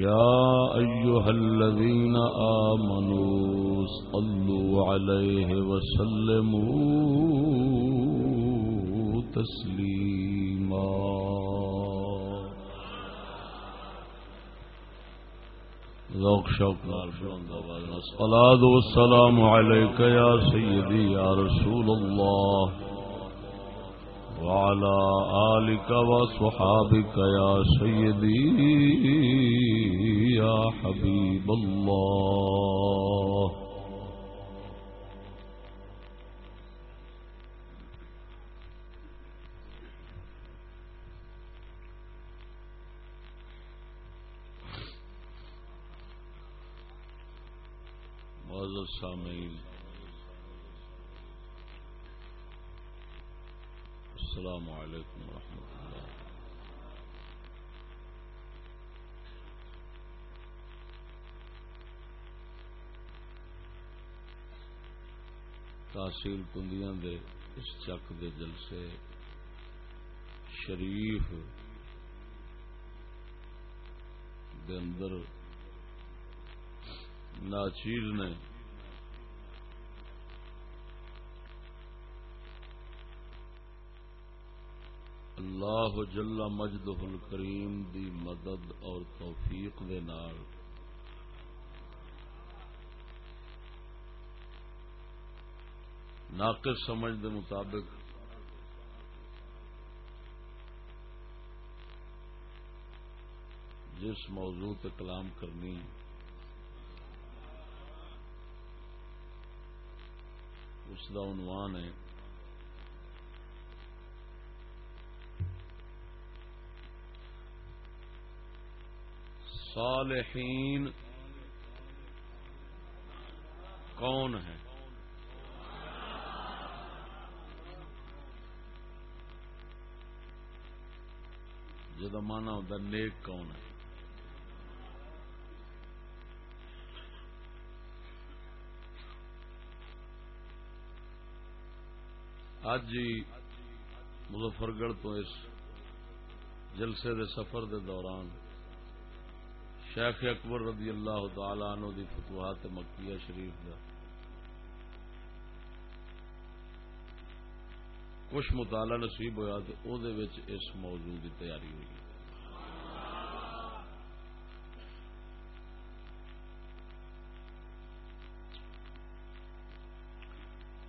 يا أيها الذين آمنوا صلوا عليه وسلموا تسليما. ذوق شوق الصلاة والسلام عليك يا سيدي يا رسول الله وعلى آلك وصحابك يا سيدي يا حبيب الله. معزز سامعین. السلام علیکم ورحمۃ اللہ تحصیل کندیاں دے اس چک دے جلسے شریف دے اندر ناچیز نے اللہ جل مجد الکریم دی مدد اور توفیق دے نال۔ ناقص سمجھ دے مطابق جس موضوع تے کلام کرنی اس کا عنوان ہے صالحین کون ہے جدا مانا ہوتا نیک کون ہے اج جی مظفر گڑھ تو اس جلسے دے سفر دے دوران شیخ اکبر رضی اللہ تعالی عنہ دی فتوحات مکیہ شریف دا۔ کچھ مطالعہ نصیب ہوا تو او دے وچ اس موضوع دی تیاری ہوئی۔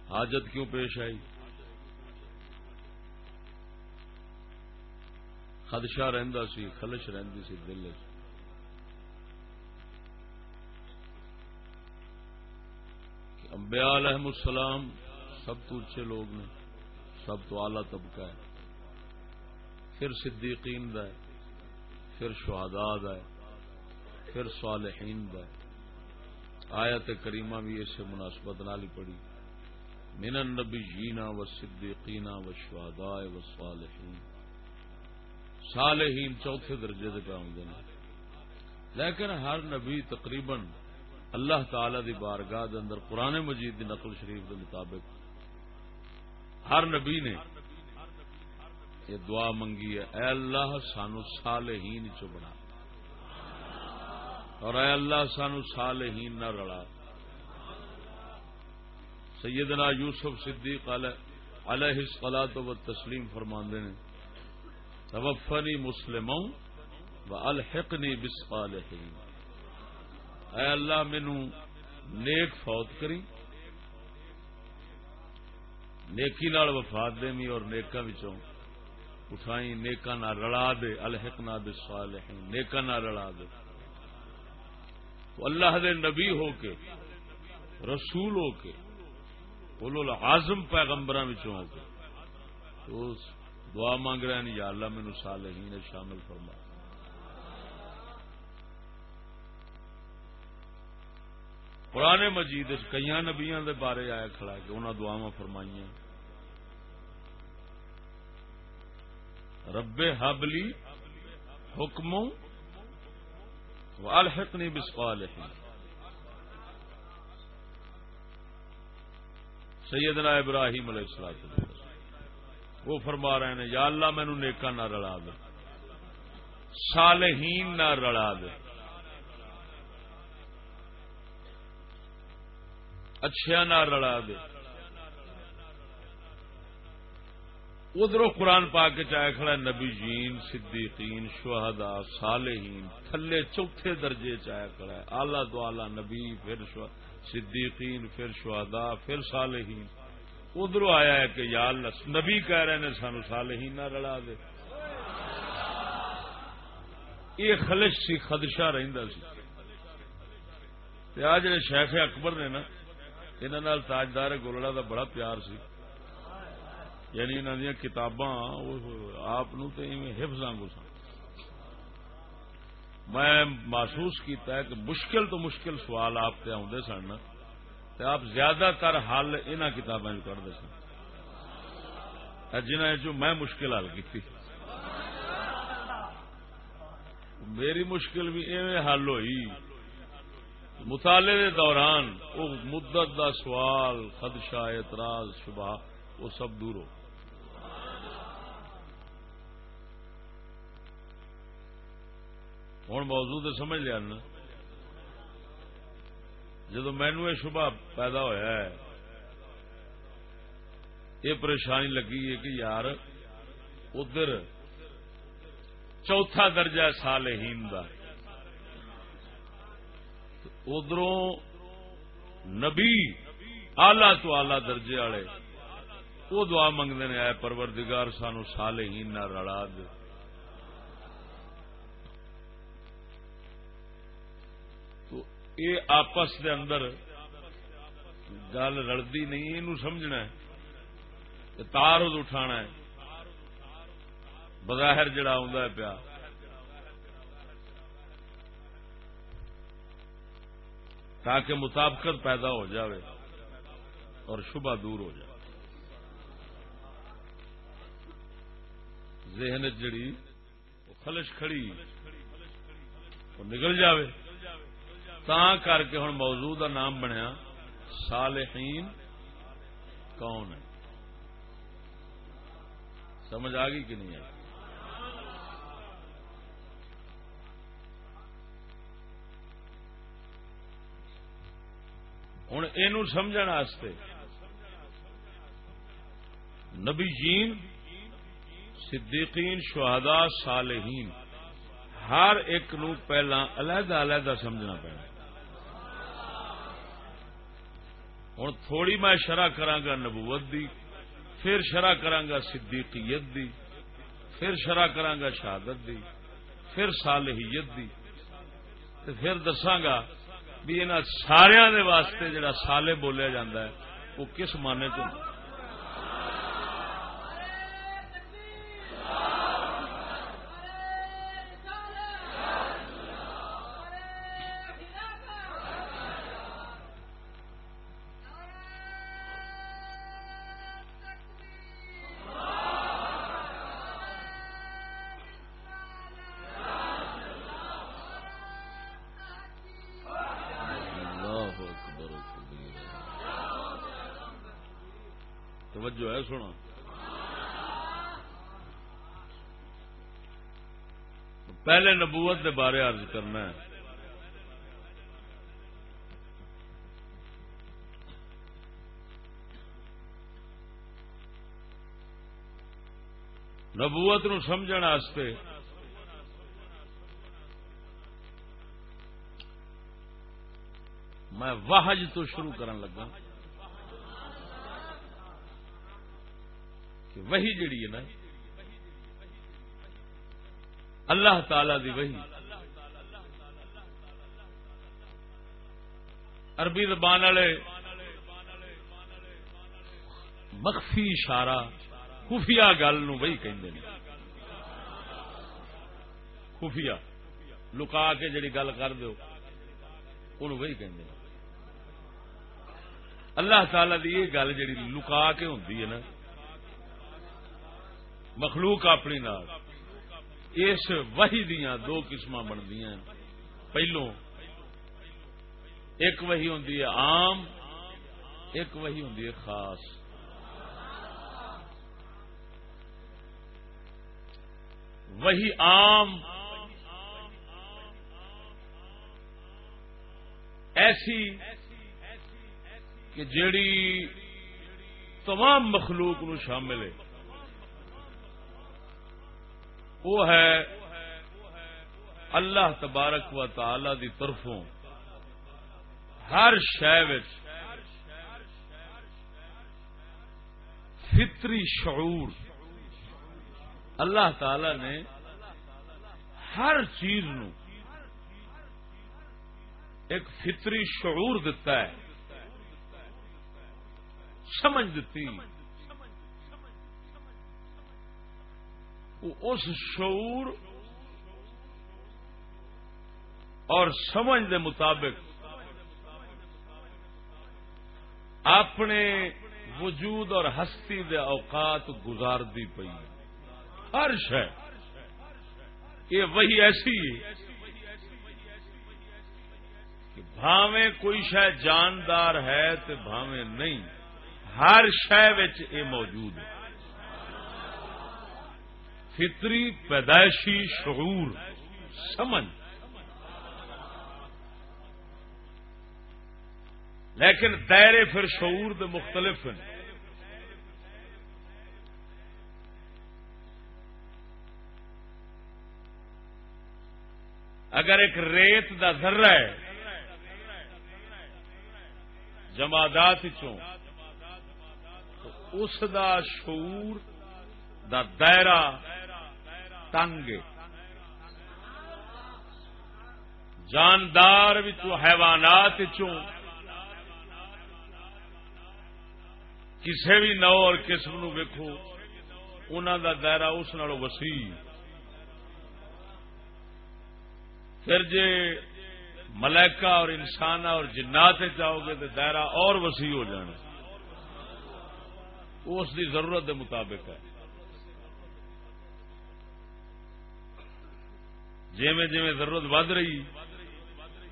حاجت کیوں پیش آئی؟ خدشہ رہندا سی، خلش رہندی سی دل وچ۔ انبیاء علیہ السلام، سب تو اچھے لوگ نے سب تو اعلی طبقہ ہے۔ پھر صدیقین دا ہے، پھر شہداء دا ہے، پھر صالحین دا ہے۔ آیت کریمہ بھی اس سے مناسبت نالی پڑی۔ من النبیین و صدیقین و شہداء و صالحین۔ صالحین چوتھے درجے دے پہ آؤں لیکن ہر نبی تقریباً اللہ تعالی دی بارگاہ دے اندر قرآن مجید دی نقل شریف دے مطابق ہر نبی نے یہ دعا منگی ہے، اے اللہ سانو صالحین چو بنا۔ اور اے اللہ سانو صالحین نہ رڑا سیدنا یوسف صدیق علیہ الصلاۃ و تسلیم فرماندے نے، توفنی مسلموں و الحقنی بالصالحین۔ اے اللہ مینو نیک فوت کری، نیکی نال وفات دیں اور نیکا اٹھائی نیکا نہ رلا دے الحق نہ دے صالحین نیکا نہ رلا دے۔ تو اللہ دے نبی ہو کے، رسول ہو کے بولو آزم پیغمبر ہو کے۔ تو دعا مانگ رہے ہیں، یا اللہ مینو صالحین شامل فرما۔ پرانے مجید کئی نبیا بارے آیا کھڑا کہ انہوں دعوا فرمائی رب حبلی حکموں الحقنی بسوال سیدنا ابراہیم علیہ السلام۔ وہ فرما رہے ہیں، یا اللہ مینو نیکا نہ رلا دے، صالحین نہ رلا دے۔ اچھا نہ رلا دے۔ ادھر قرآن پا کے چاہے کھڑا نبی جین صدیقین شہدا صالحین، تھلے چوتھے درجے چاہے کھڑا ہے۔ آلہ تو آلہ نبی، پھر صدیقین، پھر شہدا پھر صالحین۔ ادھر آیا ہے کہ یا اللہ، نبی کہہ رہے ہیں سانو صالحین نہ رلا دے۔ یہ خلش سی، خدشہ رہندا سی۔ آ جڑے شیخ اکبر نے نا انہوں تاجدار گولڑا دا بڑا پیار سی۔ یعنی انہوں دیا کتاباں آپ حفظ آگو سن۔ میں محسوس کیتا ہے کہ مشکل تو مشکل سوال آپ سے آدھے سن تے آپ زیادہ تر حل ان کتابیں کرتے سن۔ جنہیں جو میں مشکل حل کی میری مشکل بھی ایویں حل ہوئی مطالعے دوران وہ مدت دا سوال، خدشہ، اعتراض، شبہ وہ سب دور ہو۔ ہوں موضوع تو سمجھ لیا نا؟ جدو مینو یہ شبہ پیدا ہوا ہے، یہ پریشانی لگی ہے کہ یار، ادھر چوتھا درجہ سال کا ادھر نبی آلہ تو آلہ درجے والے، وہ دعا منگتے ہیں پروردگار، سانو سال نہ رلا دے۔ یہ آپس دے اندر گل رلدی نہیں یہ سمجھنا ہے تار اٹھانا ہے۔ بظاہر جڑا آ پیا تاکہ مطابقت پیدا ہو جاوے اور شبہ دور ہو جائے ذہن جڑی وہ خلش کھڑی، وہ نکل جاوے۔ تا کر کے ہوں موضوع کا نام بنیا، صالحین کون ہے سمجھ آ گئی کہ نہیں آئی؟ ہوں یہ سمجھ نبی جین، صدیقین، شہداء، صالحین، ہر ایک نو پہلا علیحدہ علیحدہ سمجھنا پڑنا۔ ہوں تھوڑی میں شرح کرا نبوت دی، پھر شرح کرا صدیقیت دی، پھر شرح کرا شہادت دی، پھر صالحیت دی۔ پھر دساگا بھی یہاں سارے واسطے جڑا سالے بولیا جا وہ کس مانے چ پہلے نبوت کے بارے ارض کرنا ہے۔ نبوت نو سمجھ میں واہج تو شروع کرن لگا۔ کہ وہی جڑی ہے نا اللہ تعالی دی وہی عربی زبان والے مخفی اشارہ خفیہ گل نو وہی کہندے ہیں خفیہ لکا کے جڑی گل کر دو ان وہی کہندے ہیں اللہ تعالی دی یہ گل جی لکا کے ہوں ہے نا، مخلوق اپنی نال۔ اس وہی دیا دو قسم بنتی پہلو ایک وہی ہوں عام، ایک وہی ہوں خاص۔ وہی عام، ایسی کہ جیڑی تمام مخلوق نو شامل ہے۔ وہ ہے اللہ تبارک و تعالی دی طرفوں۔ ہر شہ فطری شعور۔ اللہ تعالی نے ہر چیز نو ایک فطری شعور دتا ہے۔ سمجھ دیتی اس شعور اور سمجھ دے مطابق اپنے وجود اور ہستی دے اوقات گزار دی پئی۔ ہر شہ یہ وہی ایسی کہ بھاویں کوئی شہ جاندار ہے تو بھاویں نہیں۔ ہر شہ یہ موجود ہے۔ فطری پیدائشی شعور سمجھ لیکن دائرے پھر شعور دے مختلف ہیں۔ اگر ایک ریت دا ذرہ ہے، جمادات چوں تو اس دا شعور دا دائرہ تنگ۔ جاندار حیوانات چوں کسی بھی نو اور قسم نو ویکو انہوں دا دائرہ اس نالوں وسیع۔ پھر جے ملائکہ اور انسان اور جنات چاہو گے تو دائرہ اور وسیع ہو جانا۔ اس کی ضرورت کے مطابق ہے۔ جی جی ضرورت ود رہی،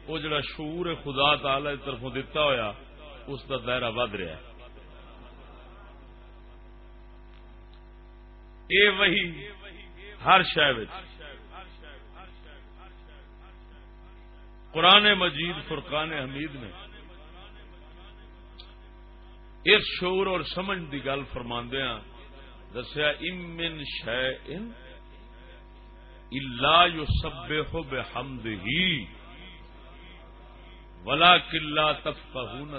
وہ جڑا شعور خدا تعالی طرفوں دتا ہوا اس کا دائرہ ود رہا یہ وہی ہر شہر قرآن مجید، فرقان حمید نے اس شعور اور سمجھ کی گل فرماندیا دسیا امن شہ ان اللہ یو سب ہو بے حمد ہی ولا کلا تف نہ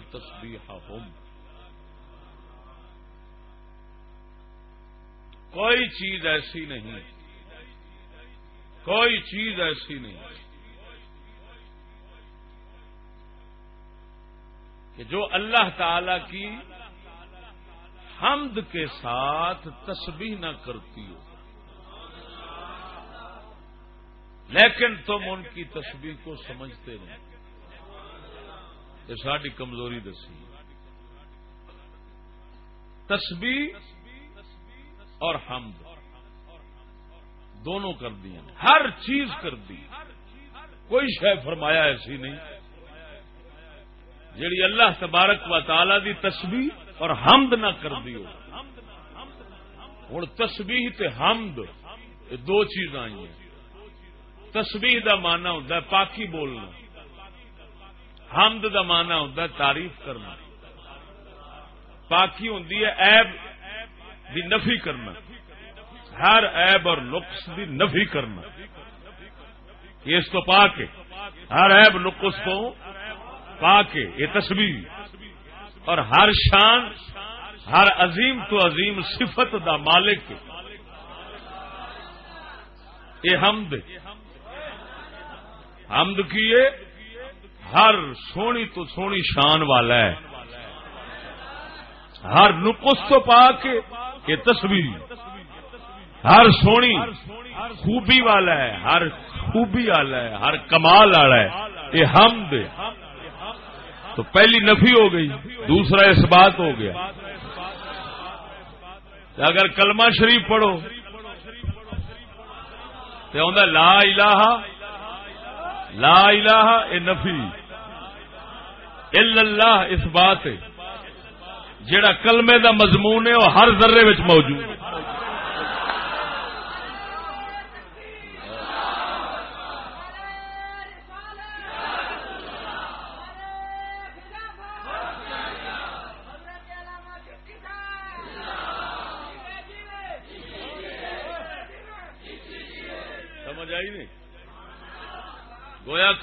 کوئی چیز ایسی نہیں. کوئی چیز ایسی نہیں کہ جو اللہ تعالی کی حمد کے ساتھ تسبیح نہ کرتی ہو. لیکن تم ان کی تسبیح کو سمجھتے نہیں۔ یہ ساری کمزوری دسی۔ تسبیح اور حمد دونوں کر دی ہر چیز کر دی۔ کوئی شے فرمایا ایسی نہیں۔ جیڑی اللہ تبارک و تعالی دی تسبیح اور حمد نہ کر دیو۔ ہوں تسبیح تے حمد دو چیز آئی ہیں۔ تسبیح دا مانا ہوں پاکی بولنا۔ حمد دا مانا ہوں تعریف کرنا۔ پاکی ہوں ایب دی نفی کرنا۔ ہر ایب اور نقص دی نفی کرنا۔ اس تو پا کے ہر ایب نقص کو پا کے یہ تصویر اور ہر شان، ہر عظیم تو عظیم صفت دا مالک۔ یہ حمد حمد کیے، ہر سونی تو سونی شان والا ہے۔ ہر نقص تو پا کے یہ تصویر ہر سونی خوبی والا ہے، ہر خوبی والا ہے، ہر کمال والا ہے۔ یہ حمد تو پہلی نفی ہو گئی، دوسرا اس بات ہو گیا۔ اگر کلمہ شریف پڑھو، تو لا الہ لا الہ اے نفی اللہ اس بات جڑا کلمے دا مضمون ہے، وہ ہر ذرے موجود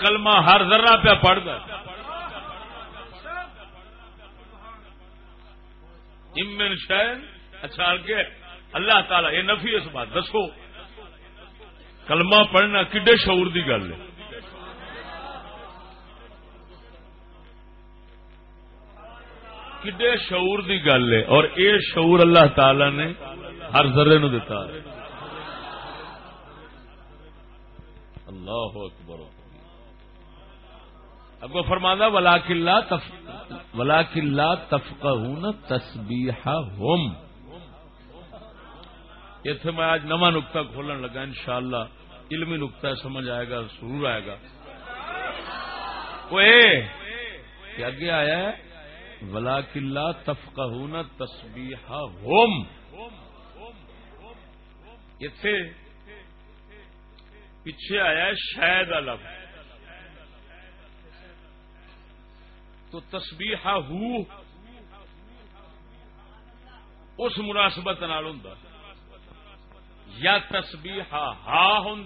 کلمہ ہر ذرہ پہ پڑھتا امن شہن اچھا آگے۔ اللہ تعالی، یہ نفی اس بات دسو۔ کلمہ پڑھنا کڈے شعور دی گل ہے؟ کڈے شعور دی گل ہے؟ اور اے شعور اللہ تعالی نے ہر ذرے نو دیتا ہے۔ اللہ اکبر۔ اب کو فرمانا ولا کلا ولا کلا تفق تسبیح ہوم اتنے میں آج نواں نقطہ کھولن لگا ان شاء اللہ علمی نقطہ سمجھ آئے گا، ضرور آئے گا۔ وہ اگے آیا ہے ولا کلا تفق تسبیح ہوم اتے پیچھے آیا ہے، شاید الگ تو تسبیح ہو اس مناسبت ہوں یا تسبیح ہا ہوں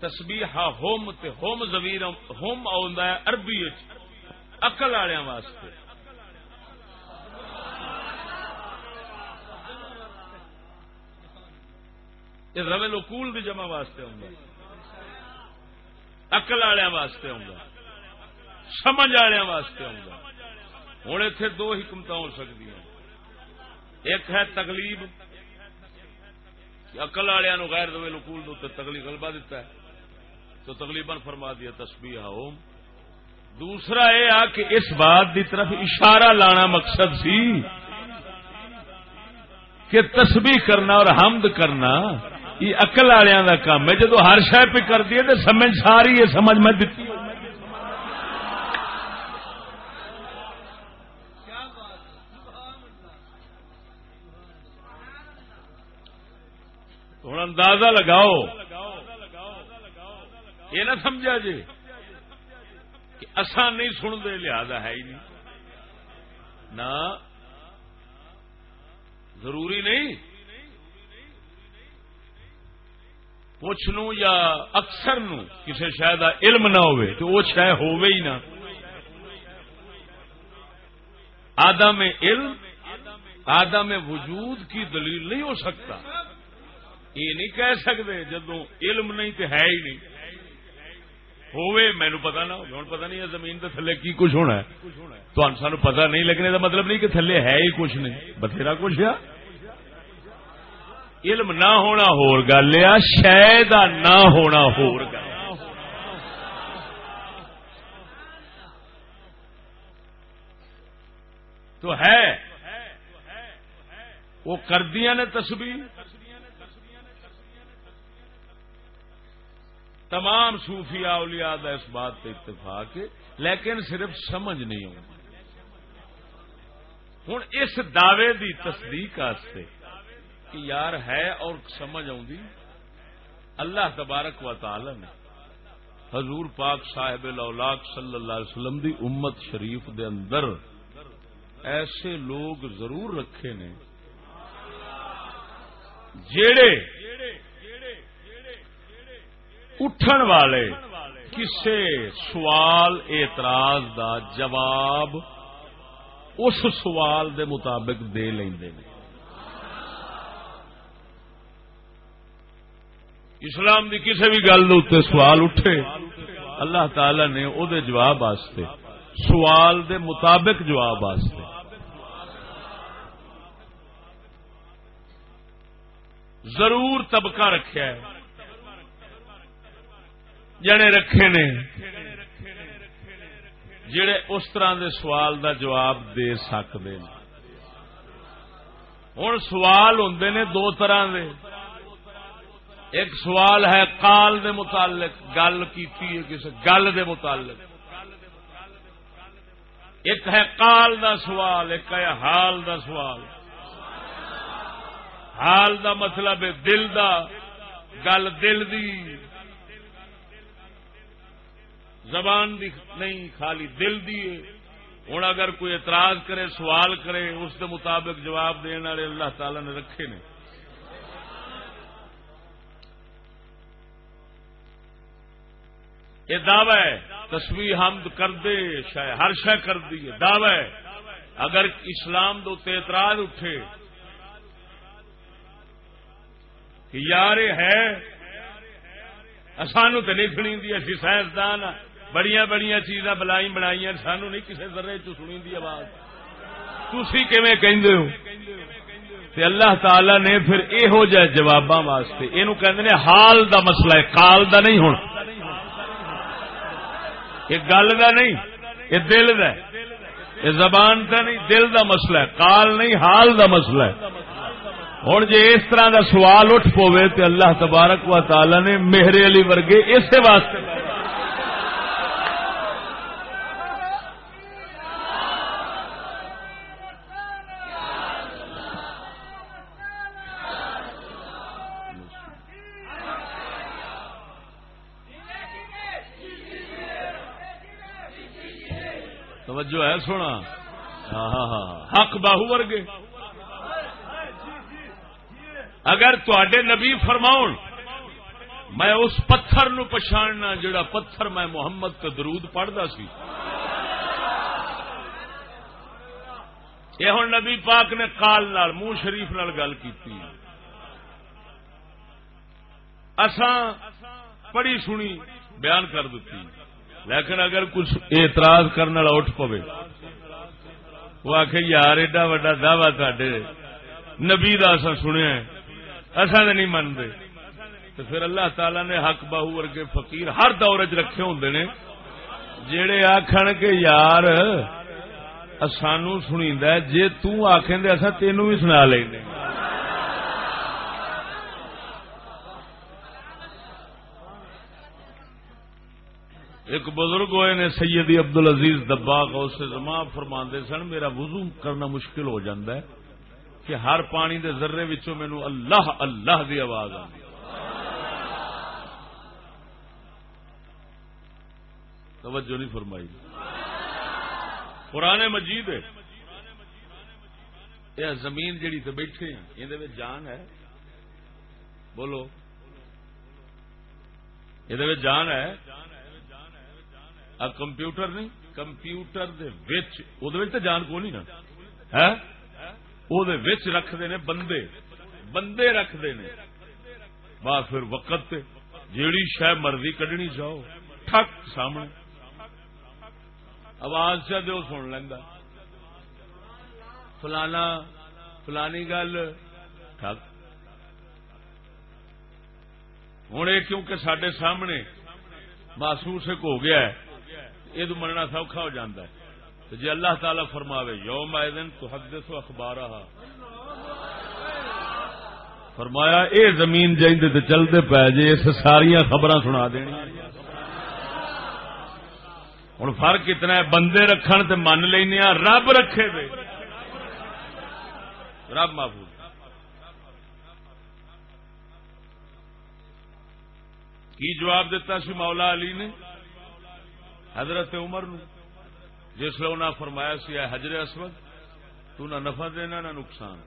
تسبیح ہوم تے ہوم زمیر ہوم آ عربی اقل والوں واسطے۔ یہ روے لکول بھی جمع واسطے آؤں اقل والوں واسطے آؤں سمجھ والوں واسطے آؤں ہوں اتے دو حکمت ہو سکتی ہیں۔ ایک ہے تکلیب اقل والوں غیر روے لکول دو تگلی غلبہ دیتا ہے، تو تقلیباً فرما دیا، تسبیح اوم دوسرا یہ آ کہ اس بات دی طرف اشارہ لانا مقصد سی کہ تسبیح کرنا اور حمد کرنا، یہ اقل والوں کا کام ہے۔ جدو ہر شہ پہ کر دیے تو سمجھ ساری یہ سمجھ میں دیتی ہوں اندازہ لگاؤ۔ یہ نہ سمجھا جی کہ اسان نہیں سنتے، لہذا ہے ہی نہیں۔ نہ، ضروری نہیں۔ پوچھ نو یا اکثر نو کسی شاید علم نہ ہوئے تو وہ شہ ہوئے ہی نہ۔ آدم علم، آدم وجود کی دلیل نہیں ہو سکتا۔ یہ نہیں کہہ سکتے جدو علم نہیں تو ہے ہی نہیں۔ ہوئے مینو پتا نہ ہوں پتا نہیں زمین کے تھلے کی کچھ ہونا ہے۔ تو سانو پتا نہیں لگنے کا مطلب نہیں کہ تھلے ہے ہی کچھ نہیں۔ بتھیرا کچھ ہے؟ علم نہ ہونا ہور گل ہے، شاید نہ ہونا ہور گل۔ تو ہے۔ وہ کردیا نے تصویر تمام صوفیاء اولیاء دا اس بات پہ اتفاق ہے، لیکن صرف سمجھ نہیں ہوں ہوں اس دعوے دی تصدیق آستے کہ یار ہے اور سمجھ آؤں اللہ تبارک و تعالی نے حضور پاک صاحب الاولاق صلی اللہ علیہ وسلم دی امت شریف دے اندر ایسے لوگ ضرور رکھے نے، جیڑے اٹھن والے کسے سوال اعتراض دا جواب اس سوال دے مطابق دے لیں اسلام دی کسی بھی گل اتنے سوال اٹھے۔ اللہ تعالی نے او دے جواب واسطے، سوال دے مطابق جواب واسطے۔ ضرور طبقہ رکھا ہے۔ جنے رکھے نے، جڑے اس طرح دے سوال دا جواب دے سکتے ہیں ہوں سوال ہوں نے دو طرح دے۔ ایک سوال ہے کال دے متعلق، گل کی کسی گل دے متعلق۔ ایک ہے کال دا سوال، ایک ہے حال دا سوال۔ حال دا مطلب ہے دل دا، گل دل دی۔ زبان دی نہیں، خالی دل دی ہوں اگر کوئی اعتراض کرے، سوال کرے، اس کے مطابق جواب دن والے اللہ تعالی نے رکھے نے۔ یہ دعوی ہے تصویر حمد کر دے شاید ہر شہ کر دی دعوی ہے، اگر اسلام دو اعتراض اٹھے کہ یار ہے سانو تو نہیں سنی دی، اسی سائنسدان ہاں۔ بڑی بڑی چیزاں بلائی بنائی سانو نہیں کسی ذرے چنی دی آواز۔ تھی کہ اللہ تعالی نے پھر یہو جہ جواب واسطے یہ حال دا مسئلہ ہے، کال دا نہیں ہونا۔ یہ گل دا نہیں، یہ دل دا یہ زبان کا نہیں، دل دا مسئلہ ہے۔ کال نہیں، حال دا مسئلہ ہے۔ ہوں جی اس طرح دا سوال اٹھ پوے تو اللہ تبارک و تعالی نے میرے علی ورگے اسی واسطے توجہ ہے سونا۔ ہاں،, ہاں ہاں حق باہو ورگے۔ اگر تے نبی فرماؤ میں اس پتھر نو پچھاڑنا جڑا پتھر میں محمد کا درود پڑھتا سی۔ یہ ہوں نبی پاک نے کال نال، منہ شریف نال گل کی اساں پڑھی سنی، بیان کر دیتی لیکن اگر کچھ اعتراض کرنے والا اٹھ پوے، وہ آخ یار، ایڈا وا دعوی تے نبی دا اصا سنیا اصا تو نہیں منتے تو پھر اللہ تعالی نے حق باہو ورگے فقیر ہر دور چ رکھے ہوں نے جڑے آخر کہ، یار سانو سنی جی تخیں اصا تینوں بھی سنا لیں ایک بزرگ ہوئے نے سیدی عبد العزیز دبا دباغ اسے زما فرما سن، میرا وضو کرنا مشکل ہو جاتا ہے کہ ہر پانی دے ذرے وچوں مینو اللہ اللہ دی آواز آتی توجہ نہیں فرمائی۔ پرانے مجید ہے۔ یہ زمین جیڑی تے بیٹھے ہیں، یہ جان ہے۔ بولو۔ یہ جان ہے۔ کمپیوٹر نہیں، کمپیوٹر جان کو نہیں نا۔ ہاں؟ رکھتے نے بندے بندے رکھتے نے۔ بس پھر وقت جیڑی شہ مرضی کڈنی چاہو، ٹھک سامنے۔ آواز چ دو سن لینا فلانا، فلانی گل۔ ٹھک۔ ہوں یہ کیونکہ سڈے سامنے محسوس ایک ہو گیا ہے۔ یہ مننا سوکھا ہو جاتا ہے۔ جی اللہ تعالی فرماوے، یوم آئے دن تو حد سو اخبار فرمایا، اے زمین جائیں چلتے پی جی اس ساریا خبر سنا دیں ہوں فرق اتنا ہے، بندے رکھن تے من لینا رب رکھے دے۔ رب محفوظ۔ کی جواب دیتا سی مولا علی نے؟ حضرت عمر نو، جس انہیں فرمایا سی حجر اسود، تو نہ نفع دینا، نہ نقصان۔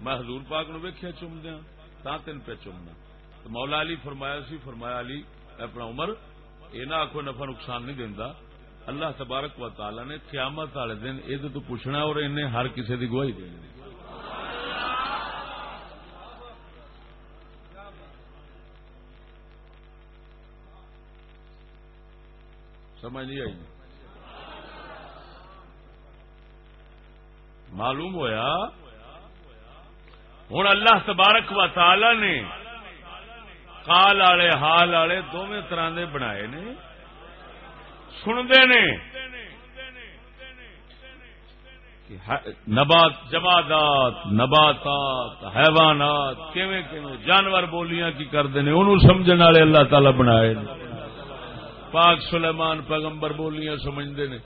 میں حضور پاک نو ویکیا چوم دیا تا تین پہ چومنا تو مولا علی فرمایا سی، فرمایا علی اپنا عمر یہ نہ آخو نفع نقصان نہیں دینا اللہ تبارک و تعالی نے قیامت والے دن یہ تو پوچھنا اور انہیں ہر کسی کی گواہی دینی۔ سمجھ نہیں آئی جی۔ معلوم ہویا؟ ہوں اللہ تبارک و تعالی نے کال والے، حال والے دونوں طرح کے بنائے نے۔ سنتے نے نبات، جمادات، نباتات، حیوانات، کیویں کیویں جانور بولیاں کی کرتے ہیں انہوں سمجھنے والے اللہ تعالی بنائے نے۔ پاک سلیمان پیغمبر بولیاں سمجھتے ہیں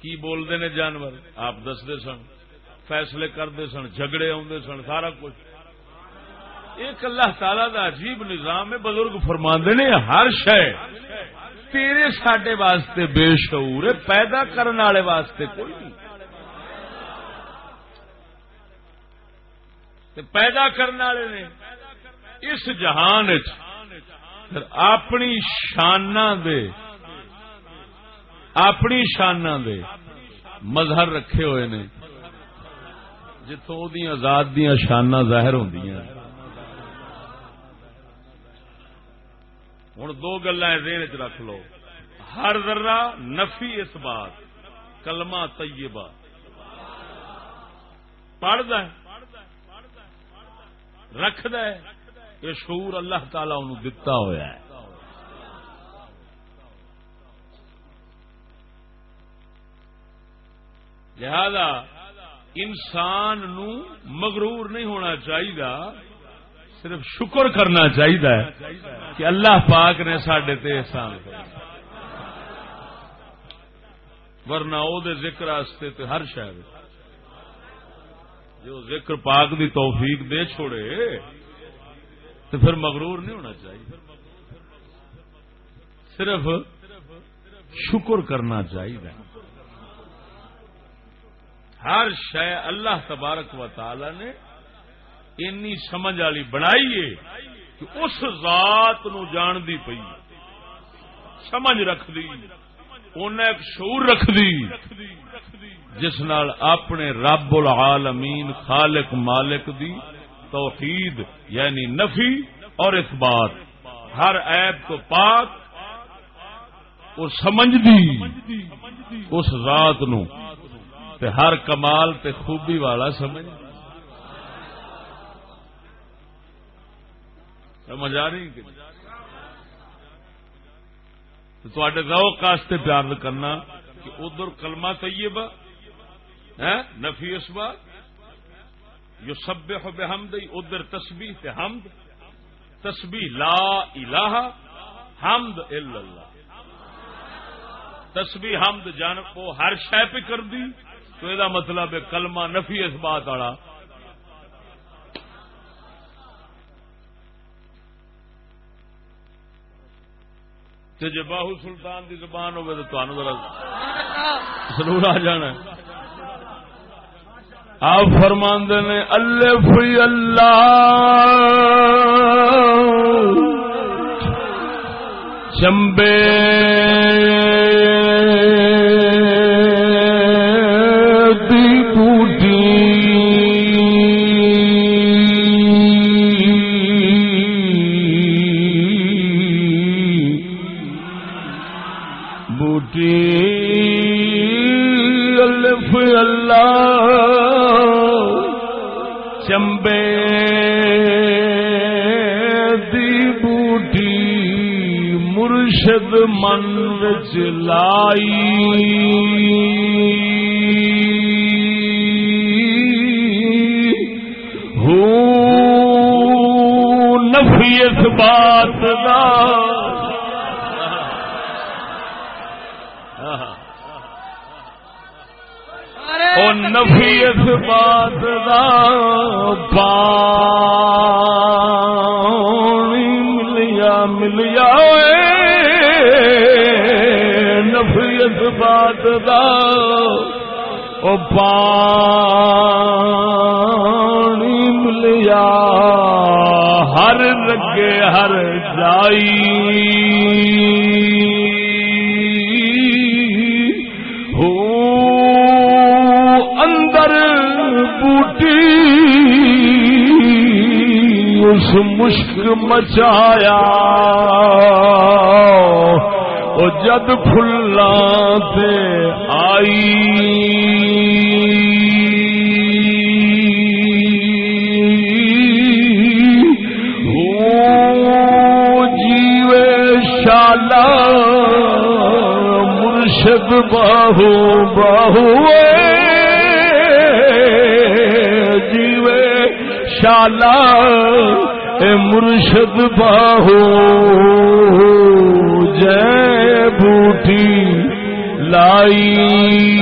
کی بولتے نے جانور؟ آپ دستے سن، فیصلے کرتے سن، جھگڑے آدھے سن، سارا کچھ۔ ایک اللہ تعالی دا عجیب نظام ہے، بزرگ فرما نے، ہر شہ تیرے ساڈے واسطے بے شعور ہے، پیدا کرنے والے واسطے کوئی نہیں۔ پیدا کرنے والے نے، اس جہان اپنی شانہ دے، اپنی شانہ دے مظہر رکھے ہوئے نے جتوں دی آزاد دیا شانہ ظاہر ہوں ہوں دو گلا دین چ رکھ لو۔ ہر ذرا نفی اس بات، کلمہ طیبہ۔ پڑھد رکھد یہ شعور اللہ تعالی انہوں دتا ہوا ہے۔ لہذا انسان نو مغرور نہیں ہونا چاہیے صرف شکر کرنا چاہیے کہ اللہ پاک نے سڈے تے احسان کر ورنہ او دے ذکر آستے تے ہر شہر جو ذکر پاک دی توفیق دے چھوڑے تو پھر مغرور نہیں ہونا چاہیے۔ صرف شکر کرنا چاہیے۔ ہر شہ اللہ تبارک و تعالی نے اینی سمجھ والی بنائی ہے کہ اس ذات نو جان دی پئی۔ سمجھ رکھ دی انہیں ایک شعور رکھ دی جس نال اپنے رب العالمین خالق مالک دی توحید یعنی نفی اور اثبات۔ ہر عیب کو پاک وہ سمجھ دی، اس ذات نو۔ تے ہر کمال تے خوبی والا سمجھ۔ سمجھ آ رہی تے ذوق واسطے پیار کرنا کہ ادھر کلمہ طیبہ نفی اس بات جو سب بے حمد ادھر تسبیح تے حمد تسبیح لا الہ حمد اللہ۔ تسبیح حمد جان کو ہر شہ پہ کر دی تو یہ مطلب ہے کلمہ نفی اس بات والا۔ جی باہو سلطان دی زبان ہوگی تو ذرا ضرور آ جانا آپ فرماند نے الف اللہ۔ چمبے من وچ لائی ہو نفی اس بات دا۔ او نفی اس بات دا۔ پانی ملیا ملیا نفیت بات دا او پانی ملیا ہر لگے ہر جائی۔ اس مشک مچایا۔ جد فلا آئی۔ جیو شالا مرشد باہو باہو۔ جیوے شالا اے مرشد باہو جے بوٹی لائی۔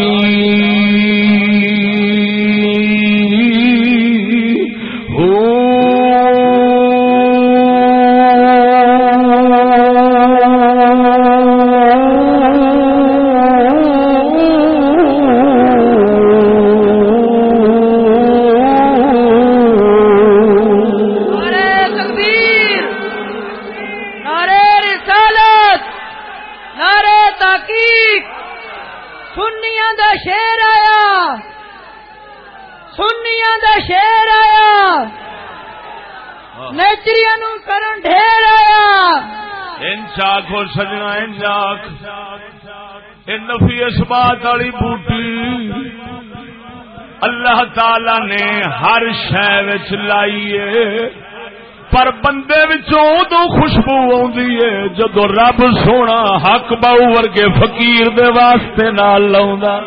اللہ تعالی نے ہر شہ لائیے پر بندے ادو خوشبو آ جدو رب سونا حق باؤ ورگے فقیر دے واسطے نال لا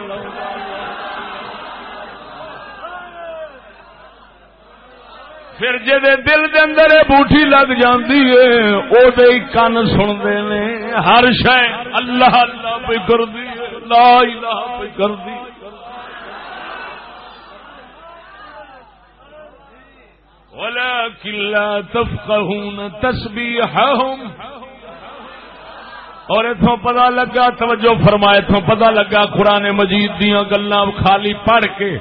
پھر جی دل دے اندر بوٹی لگ جاندی ہے او دے کن سنتے نے۔ ہر شہ اللہ اللہ پہ کر دی لا الہ پہ کر دی ولكن لا تفقهون تسبيحهم۔ اور اتوں پتا لگا، توجہ فرمائے اتوں پتا لگا قرآن مجید دیا گلا خالی پڑھ کے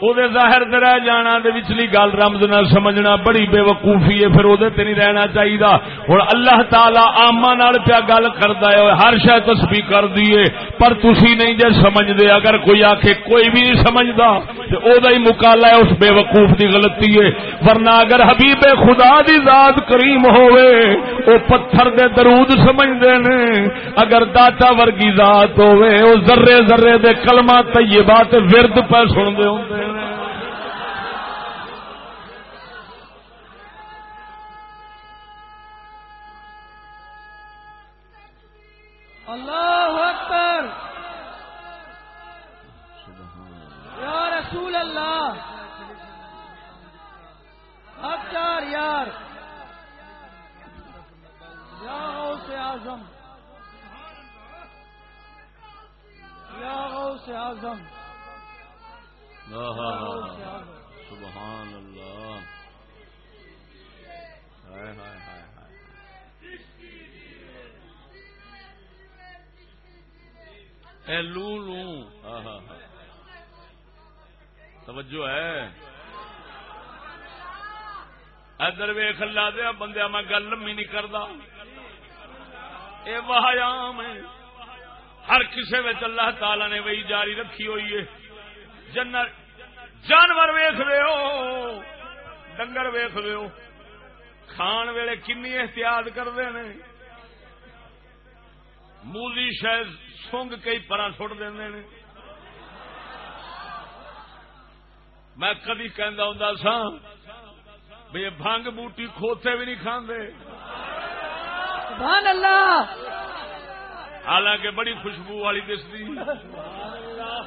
وہ ظاہر رہ جانا وچلی گل رمز نہ سمجھنا بڑی بے وقوفی ہے پھر وہ نہیں رہنا چاہیے ہوں اللہ تعالی آما پیا گل کرتا ہے ہر شاید تسبی کر دیے پر تسی نہیں جے سمجھ دے اگر کوئی آخ کوئی بھی نہیں سمجھتا تو او دا ہی مکالا ہے اس بے وقوف دی غلطی ہے ورنہ اگر حبیب خدا دی ذات کریم ہوئے او پتھر دے درود سمجھ نے اگر داتا ورگی ذات ہوئے او ذرے ذرے دے کلمہ طیبات ورد پہ سن دے ہوندے اے لو لو ہاں، ہاں، ہاں۔ توجہ ہے۔ ادھر ویخ لا دیا بندیا میں گل لمبی نہیں کرتا یہ واہم ہے۔ ہر کسی اللہ تعالی نے وہی جاری رکھی ہوئی ہے۔ جانور ویخ ہو۔ ڈنگر ویخ ہو۔ کھان ویلے کنی احتیاط کرتے ہیں مولی شاید سونگ کئی پرا سٹ دے میں کدی کہہ ہوں سا بھائی بھنگ بوٹی کھوتے بھی نہیں کھانے اللہ حالانکہ بڑی خوشبو والی دستی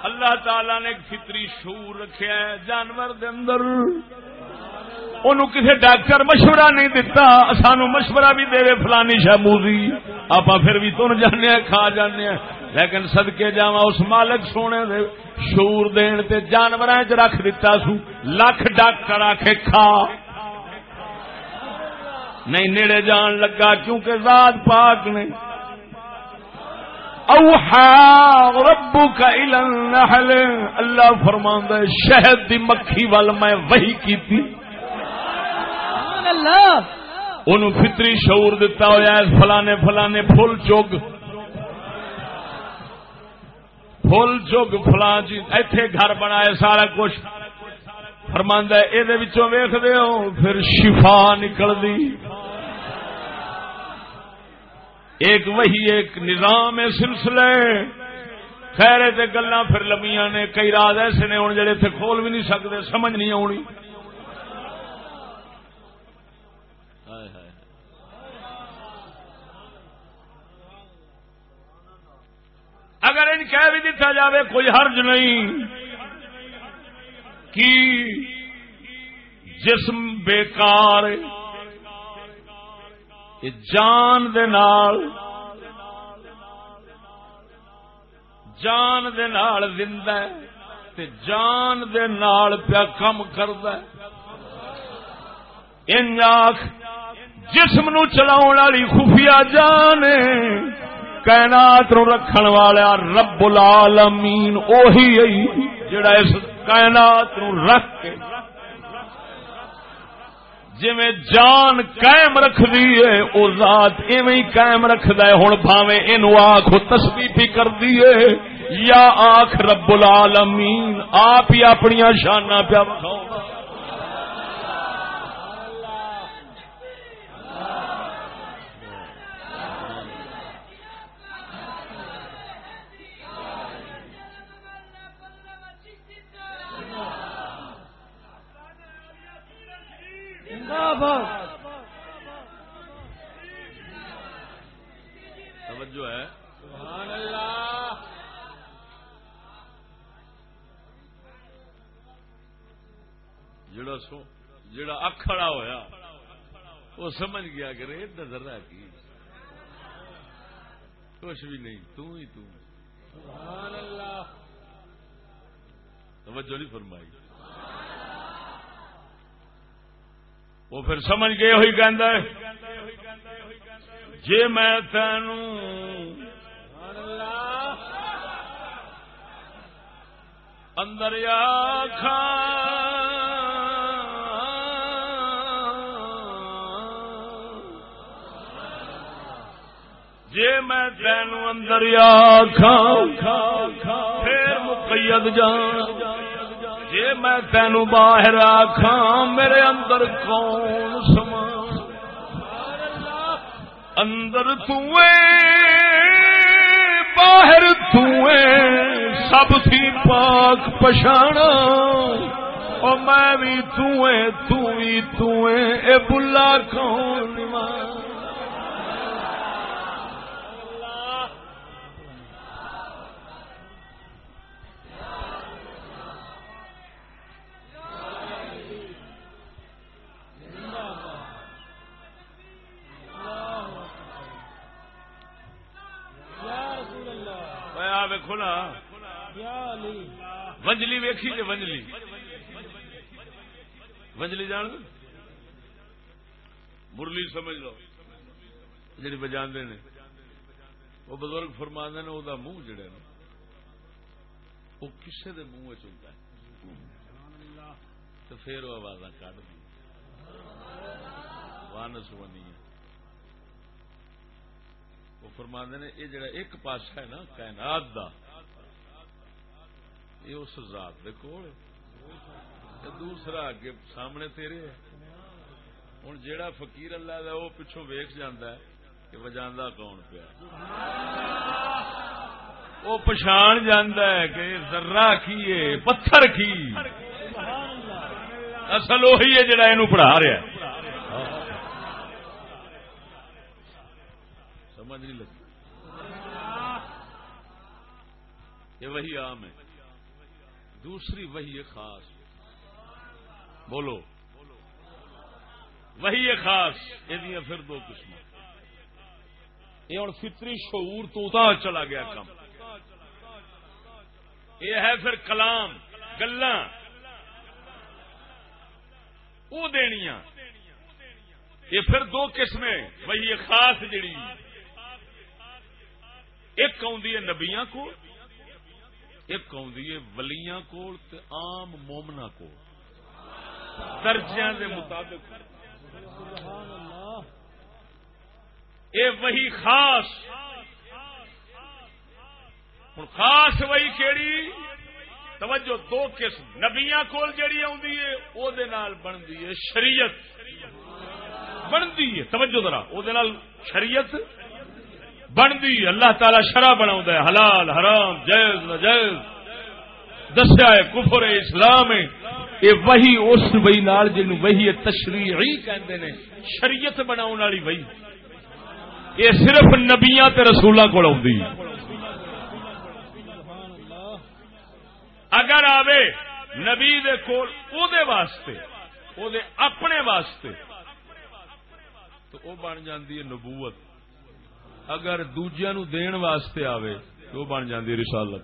اللہ تعالی نے ایک فطری شور رکھا ہے جانور دے اندر۔ ان کسی ڈاکٹر مشورہ نہیں دتا، سانو مشورہ بھی دے فلانی شاہ موزی آپ پھر بھی تن جانے کھا جانے لیکن سدکے جا اس مالک سونے دے شور دین تے جانور چ رکھ دتا سو۔ لکھ ڈاکٹر آخ کھا۔ نہیں، نیڑے جان لگا، کیونکہ ذات پاک نے۔ اوحا ربو کا اللہ فرماندہ شہد دی مکھی وال میں وہی کی تھی ان فطری شعور دتا ہوا فلانے فلانے فل چوگ۔ فل چوگ فلان جی ایتھے گھر بنائے سارا کچھ۔ فرماندہ یہ ویخ ہو، پھر شفا نکل دی ایک وہی ایک نظام سلسلے خیر گلا پھر لمیاں نے، کئی راز ایسے نے ہوں جڑے تھے کھول بھی نہیں سکتے سمجھ نہیں آنی اگر ان کہہ بھی دیتا جاوے کوئی حرج نہیں کی جسم بیکار جان دے نال، جان دے نال زندہ ہے، تے جان دے نال پیا کم کردا ہے۔ ان آخ جسم نو چلاؤ والی خفیہ جان کائنات نو رکھن والا رب العالمین اوہی ہے جڑا اس کائنات نو رکھ کے جی جان قائم رکھ دیے او ذات ایویں قائم رکھد ہے ہوں بھاوے این آخ تسبیح بھی کر دیے یا آخ رب العالمین آپ ہی اپنی شانہ پیا بکھاؤ توجہ ہے۔ سبحان اللہ۔ جڑا سو جڑا اکھڑا ہویا وہ سمجھ گیا کہ ریت نظر رہا کی۔ کچھ بھی نہیں تو ہی تو سبحان اللہ۔ توجہ نہیں فرمائی۔ وہ پھر سمجھ گئے ہوئی کہندا ہے۔ جے میں تینوں اندر آخا جے میں تینو اندر آخا پھر مقید جان جے میں تینو باہر آخا میرے اندر کون سما؟ اندر باہر سب تھی پاک پچھانا اور میں بھی تھی اے بلا کون یا ویکھی جی ونجلی ونجلی جان؟ مرلی سمجھ لو۔ جی بجا نے۔ وہ بزرگ فرما نے وہ منہ جڑا نا وہ کسے دے منہ چلتا ہے۔ تو پھر وہ آواز کٹ دی۔ وانس ونی ہے۔ وہ فرما نے یہ جڑا ایک پاسا ہے نا کائنات دا۔ یہ اس ذات دے کول دوسرا اگے سامنے تیرے ہے۔ ہوں جیڑا فقیر اللہ دا وہ پچھوں ویخ جاندہ ہے کہ وجاندہ کون پیا۔ وہ پچھان جاندہ ہے کہ ذرہ کی ہے، پتھر کی۔ اصل وہی ہے جڑا اینو پڑھا رہا ہے۔ سمجھ نہیں لگی۔ یہ وہی عام ہے۔ دوسری وہی خاص۔ بولو۔ وہی ہے خاص۔ یہ پھر دو قسم۔ یہ ہوں فطری شعور تو اتنا چلا گیا کم۔ یہ ہے پھر کلام گلا وہ دنیا یہ پھر دو قسمیں۔ وہی خاص جڑی۔ ایک آدھی ہے نبیاں کو۔ ایک آدھی ہے، ولیاں کول تے عام مومنا کو درجیاں دے مطابق۔ اے وہی خاص۔ ہوں خاص وہی کیڑی؟ توجہ دو قسم نبیاں کول جیڑی آدھی ہے، او نال بنتی ہے شریعت۔ بنتی ہے، توجہ ذرا، او دے نال شریعت بنتی، اللہ تعالی شرح بنا حلال، حرام، جائز نجائز دسیا ہے، کفر ہے، اسلام ہے۔ یہ وہی اس وہی نال جن وہی تشریعی کہندے نے، شریعت بناؤ والی وہی یہ صرف نبیاں تے رسولاں کول آندی اگر آوے نبی دے کول او دے واسطے، او دے اپنے واسطے، تو او بن جاندی ہے نبوت۔ اگر دوجیا نو دین واسطے آوے تو بن جاندی رسالت۔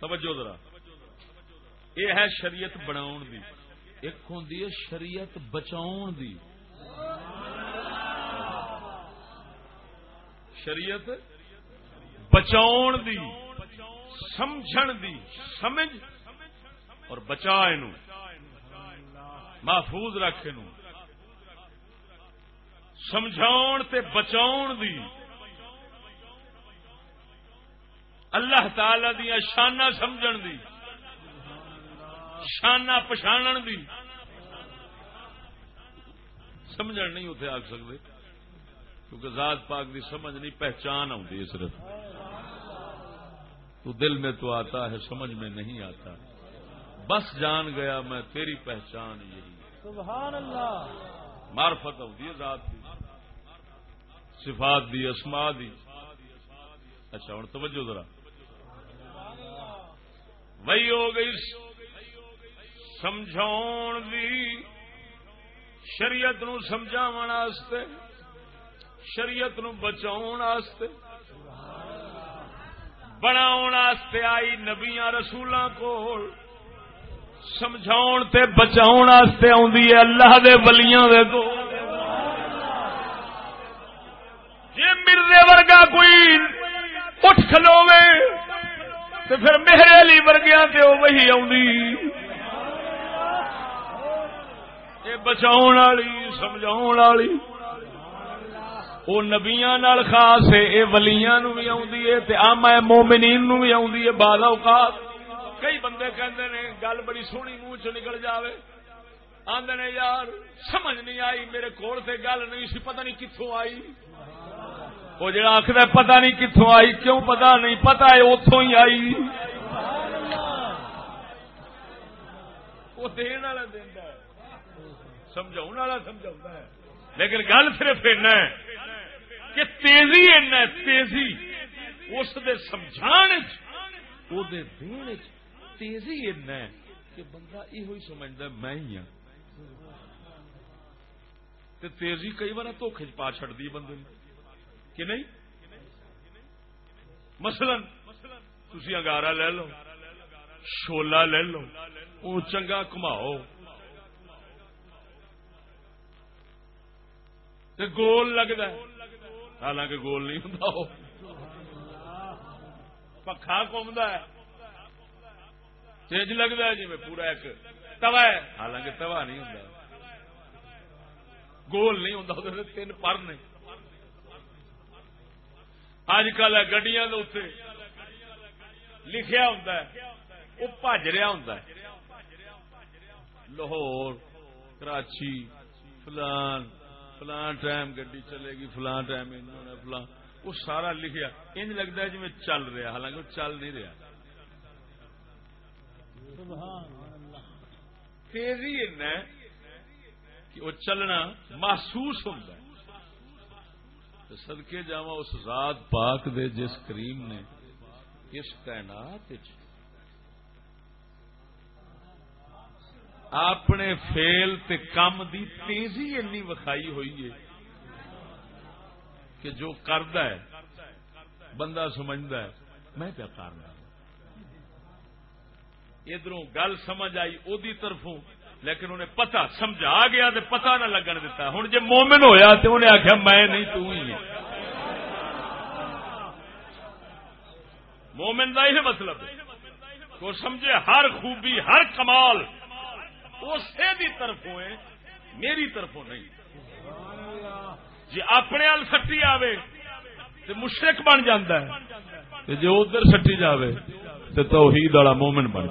توجہ ذرا۔ یہ ہے شریعت بناؤ دی۔ ایک ہوں شریعت بچاؤ دی۔ شریعت بچاؤ دی۔ سمجھن دی۔ سمجھ اور بچا محفوظ رکھ سمجھاؤ تے بچاؤ دی۔ اللہ تعالی دیا شانہ سمجھن دی۔ شانہ پچھان دی۔ سمجھ نہیں اتنے آ سکتے کیونکہ ذات پاک دی سمجھ نہیں، پہچان آتی صرف۔ تو دل میں تو آتا ہے، سمجھ میں نہیں آتا۔ بس جان گیا میں تیری پہچان یہی سبحان اللہ۔ مارفت ہوتی ہے ذات دی۔ صفات دی اسما دی۔ اچھا ہوں توجہ ذرا۔ وہی ہو گئی سمجھاؤ دی شریعت نو سمجھا شریعت نو بچاؤ بناؤ آئی نبیا رسولوں کو سمجھاؤ تے بچاؤ آدھی ہے، اللہ دے بلیاں دے کو جی مرنے ورگا کوئی اٹھ کھلوے تو پھر میرے علی ورگیا تے وہی آ بچاؤ والی سمجھاؤ والی وہ نبیا خاص ہے یہ ولیاں نو بھی آدھی آم مومنین نو بھی آدھی ہے، بعد اوقات۔ کئی بندے کہندے نے، گل بڑی سونی منہ چ نکل جاوے۔ آدھے نے، یار، سمجھ نہیں آئی، میرے کول سے گل نہیں سی، پتہ نہیں کتوں آئی۔ وہ جڑا آخر پتہ نہیں کتوں آئی، کیوں پتہ نہیں پتا ہے اتوں ہی آئی۔ وہ دین والا دینا سمجھاؤ والا سمجھا ہے۔ لیکن گل صرف ایسا کہ تیزی اینا تیزی۔ اس دے سمجھان دین تیزی اینا کہ بندہ یہ سمجھتا میں ہی ہوں تیزی کئی بار دھوکھے پا چڑتی بندے کہ نہیں؟ مثلا تھی انگارا لے لو شولا لے لو وہ چنگا کماؤ۔ گول لگتا ہے۔ حالانکہ گول نہیں ہوں پکھا کمتا ہے۔ چیج لگتا ہے جی میں پورا ایک توا ہے۔ حالانکہ توا نہیں ہوں گول نہیں ہوں تین پر نے۔ اج کل گڈیا لکھیا ہوں وہ بج رہا ہوں لاہور، کراچی، فلان فلان ٹائم گڈی چلے گی، فلان ٹائم فلان۔ وہ سارا لکھیا۔ انج لگتا ہے جی میں چل رہا، حالانکہ وہ چل نہیں رہا۔ تیزی کہ وہ چلنا محسوس ہوتا ہے۔ سدکے جا اس ذات پاک دے جس کریم نے اس کائنات اپنے فیل تے کام دی تیزی اینی وکھائی ہوئی ہے کہ جو کرد ہے، بندہ سمجھتا ہے، میں کیا کرنا ادھر گل سمجھ آئی ادی طرفوں، لیکن انہیں پتا سمجھا گیا تو پتا نہ لگن دیتا ہوں جی مومن ہویا تو انہیں آخیا میں نہیں، تو ہی ہے۔ مومن کا یہ مطلب۔ تو سمجھے، ہر خوبی، ہر کمال اسی دی طرفوں ہے، میری طرفوں نہیں۔ جی اپنے ال سٹی آوے تو مشرق بن جاتا ہے جی ادھر سٹی جاوے تو توحید والا مومن بن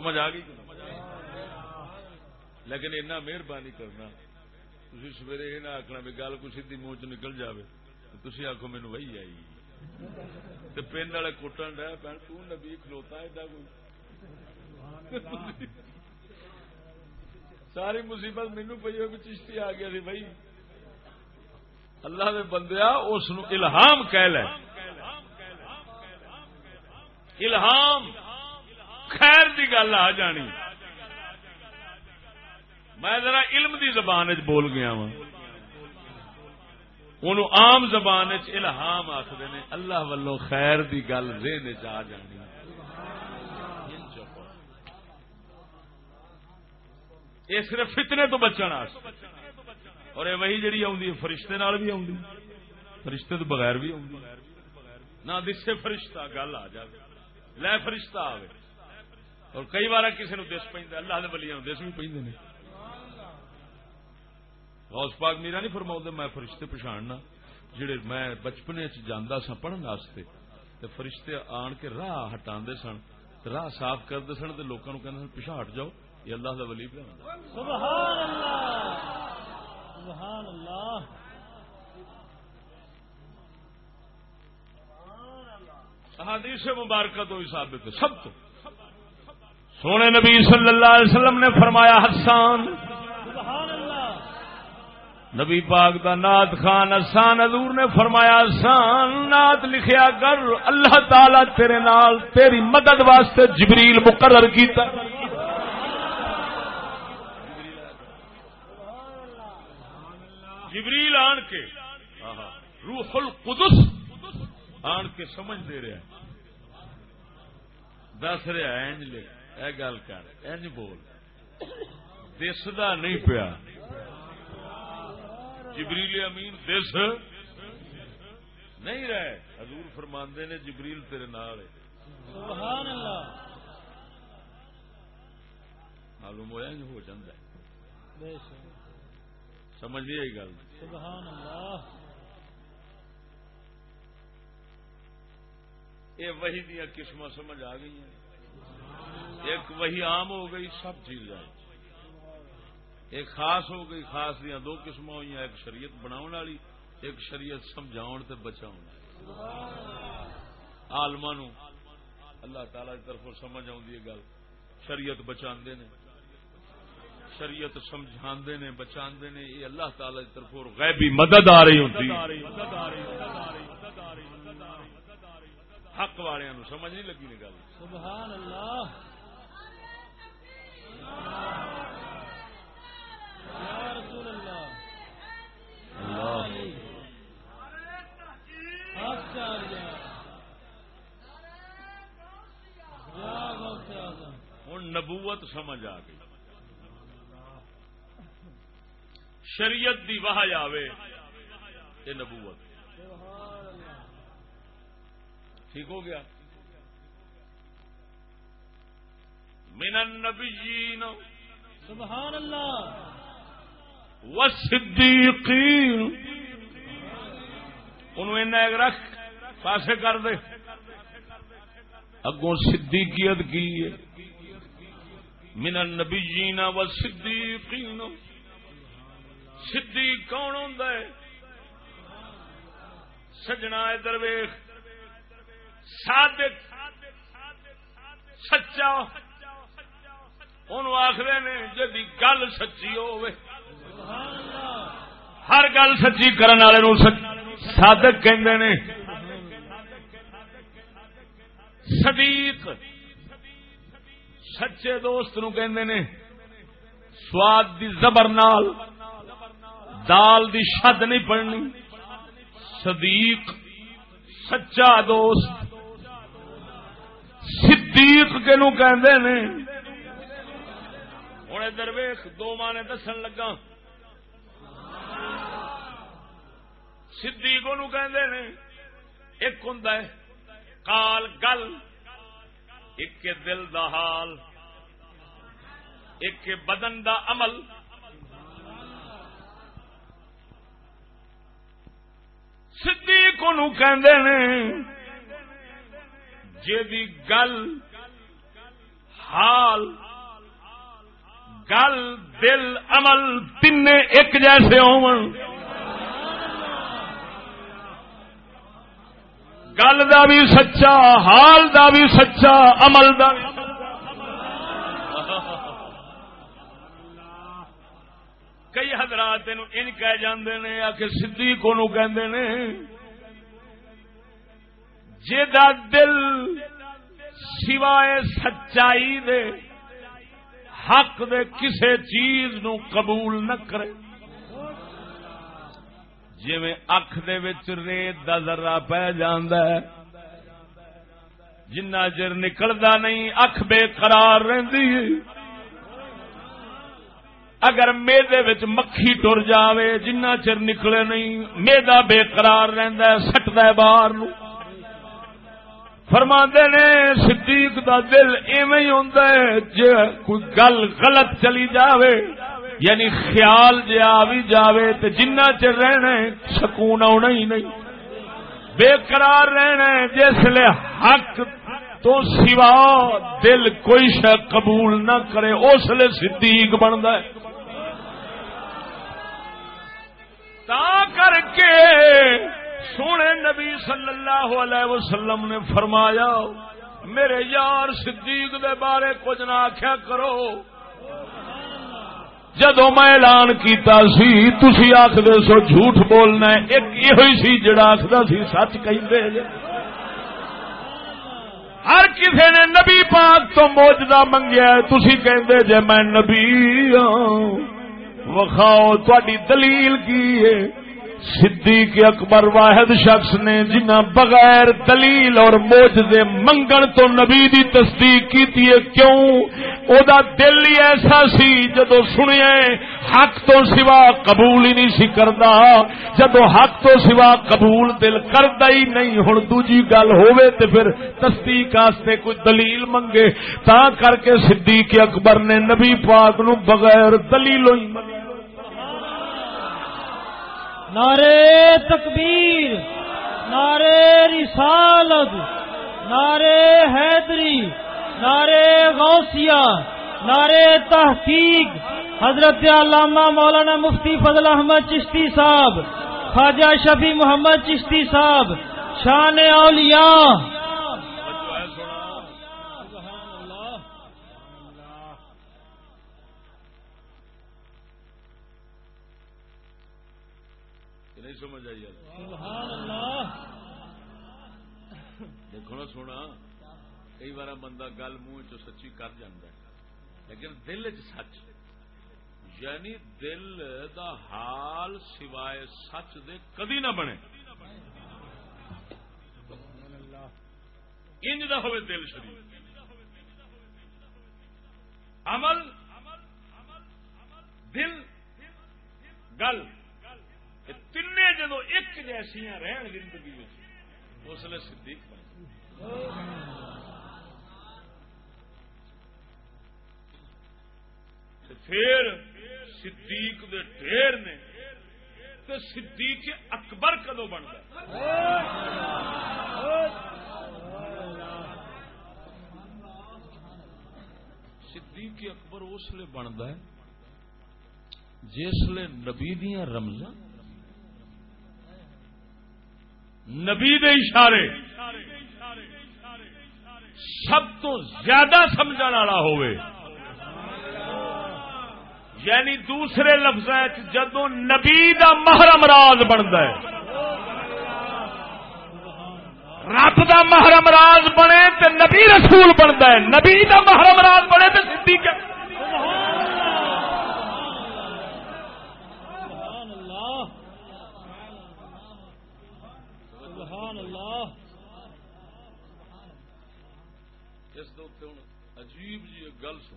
سمجھ آ گئی لیکن اتنا مہربانی کرنا تھی سویرے یہ نہ آخنا بھی گل کچھ سیدھی منہ چ نکل جائے تھی آخو مینو وہی آئی تو پنڈ والے کٹن رہا پہن تبھی کھلوتا ایڈا کوئی ساری مصیبت مینو پی ہو چشتی آ گیا سی بھائی اللہ نے بندیا اس الہام کہہ لے الہام خیر دی گل آ جانی۔ میں ذرا علم دی زبان بول گیا وا ان عام زبان الہام آخر نے، اللہ ولو خیر دی گل ذہن چ جانی۔ یہ صرف فتنے تو بچن اور یہ وہی جڑی آدھی فرشتے نال بھی آدھی فرشتے تو بغیر بھی آدھی نہ دسے فرشتہ گل آ جائے لے فرشتہ آئے اور کئی بار کسی نے دس پہ اللہ کے بلیاں دس بھی پہ غوث پاک میرا نہیں فرما میں فرشتے پچھاڑنا جڑے میں بچپنے جانا سا پڑھنے واسطے، تے فرشتے آن کے راہ ہٹا سن راہ صاف کرتے سن تو لوگوں کہ پیچھا ہٹ جاؤ، یہ اللہ کا ولی پہ احادیث مبارکہ تو ثابت ہے، سب تو۔ سونے نبی صلی اللہ علیہ وسلم نے فرمایا، حسان، نبی پاک دا نات خان حسان حضور نے فرمایا، حسان نات لکھیا کر اللہ تعالی تیرے نال، تیری مدد واسطے جبریل مقرر کیتا۔ جبریل آن کے، روح القدس آن کے سمجھ دے رہا دس رہا اینج لے اے گل کر اینج بول۔ دسدا نہیں پیا۔ جبریل امین دس۔ نہیں رہے۔ حضور فرماندے نے جبریل تیرے نال سبحان اللہ۔ معلوم ہوا ہو جاتا ہے۔ سمجھ نہیں آئی گل۔ سبحان اللہ۔ یہ وہی دیا قسم سمجھ آ گئی ہیں ایک وہی عام ہو گئی، سب چیز جائے۔ ایک خاص ہو گئی، خاص دیا دو قسم ہوئی ایک شریعت بناؤ والی، ایک شریعت سمجھاؤ تے بچاؤ آلما نو اللہ تعالی کی طرف سمجھ آئی گل۔ شریعت بچا نے۔ شریعت سمجھا نے بچا نے، یہ اللہ تعالی کی طرف غیبی مدد آ رہی ہوتی حق والے نو سمجھ نہیں لگی گل۔ سبحان اللہ۔ یا رسول ہوں نبوت سمجھ آ گئی۔ شریعت دی واہ آوے یہ نبوت۔ ٹھیک ہو گیا۔ من النبیین سبحان اللہ۔ والصدیقین۔ انہوں انہیں ایک رکھ پاسے کر دے۔ اگوں صدیقیت کی ہے۔ من النبیین والصدیقین۔ صدیق کون ہوندا ہے؟ سجنا درویش۔ صادق سچا۔ آخر نے جی گل سچی ہوے ہر گل سچی کرنے والے صادق کہندے نے۔ صدیق، سچے دوست نو کہندے نے، سواد دی زبر نال، دال دی شد نہیں پڑنی۔ صدیق، سچا دوست صدیق کے نو کہندے نے. ہوں ادھر ویخ دو مانے دسن لگا. صدیق نو کہندے نے، ایک ہوں کال گل، ایک دل دا حال، ایک بدن دا عمل. صدیق نو کہندے نے جی گل حال، گل، دل، عمل تین ایک جیسے ہو گل دا بھی سچا، حال دا بھی سچا، عمل دا بھی کئی حضرات ان کہہ جاندے نے آ کے صدیق نو کہندے نے جا دل سوائے سچائی دے، حق دے کسے چیز نو قبول نہ کرے۔ جی اکھ دے وچ ریت دا ذرہ پہ جاندا ہے، جنہ چر نکلدا نہیں، اکھ بے قرار رہندی اگر میدے وچ مکھی ٹر جاوے، جنہ چر نکلے نہیں میدا بے قرار رہندا ہے، سٹدا ہے باہر نو۔ فرما نے، صدیق دا دل ایویں ہی ہوندا ہے، جے کوئی گل غلط چلی جاوے یعنی خیال جی آ بھی جائے تو جنہ چر رہنا سکون آنا ہی نہیں۔ بے قرار رہنا جس لیے حق تو سوا دل کوئی شہ قبول نہ کرے، اس لیے صدیق بنتا ہے۔ تا کر کے سونے نبی صلی اللہ علیہ وسلم نے فرمایا، میرے یار صدیق دے بارے کچھ نہ آخیا کرو۔ جدو میں اعلان کیتا سی تھی آخر سو جھوٹ بولنا ایک یہ سی جڑا آخر سی، سچ کہ ہر کسی نے نبی پاک تو موجدہ منگیا تھی کہ جے میں نبی ہوں وکھاؤ تھی دلیل کی ہے؟ صدیق اکبر واحد شخص نے جنہ بغیر دلیل اور موجدے منگن تو نبی دی تصدیق کی کیوں؟ او دا دل ہی ایسا سی جدو سنیا حق تو سوا قبول ہی نہیں سی کردا۔ جدو حق تو سوا قبول دل کردا ہی نہیں، ہن دوجی گل ہووے تے پھر تصدیق واسطے کوئی دلیل منگے۔ تا کر کے صدیق اکبر نے نبی پاک نو بغیر دلیلوں ہی منگے۔ نعرے تکبیر نعرے رسالت نعرے حیدری نعرے غوثیہ نعرے تحقیق۔ حضرت علامہ مولانا مفتی فضل احمد چشتی صاحب، خواجہ شفیع محمد چشتی صاحب، شان اولیاء۔ بندہ گل منہ چ سچی کر ہے لیکن دل چ سچ۔ یعنی دل دا حال سوائے سچ دے کدی نہ بنے۔ انج دا ہوئے دل شریف۔ عمل دل گل۔ تین جدو ایک جیسیا رہن زندگی اس لیے صدیق بن پھر صدیق دے ڈھیر نے تو صدیق اکبر کدو بنتا صدیق اکبر اس لیے بنتا ہے جس نبی دیا رمز نبی دے اشارے سب تو زیادہ سمجھ والا ہوئے۔ یعنی دوسرے لفظ جدو نبی دا محرم راز بنتا ہے، رب دا محرم راز بنے تو نبی رسول بنتا ہے۔ نبی دا محرم راز بنے تو صدیق عجیب جی گل سن۔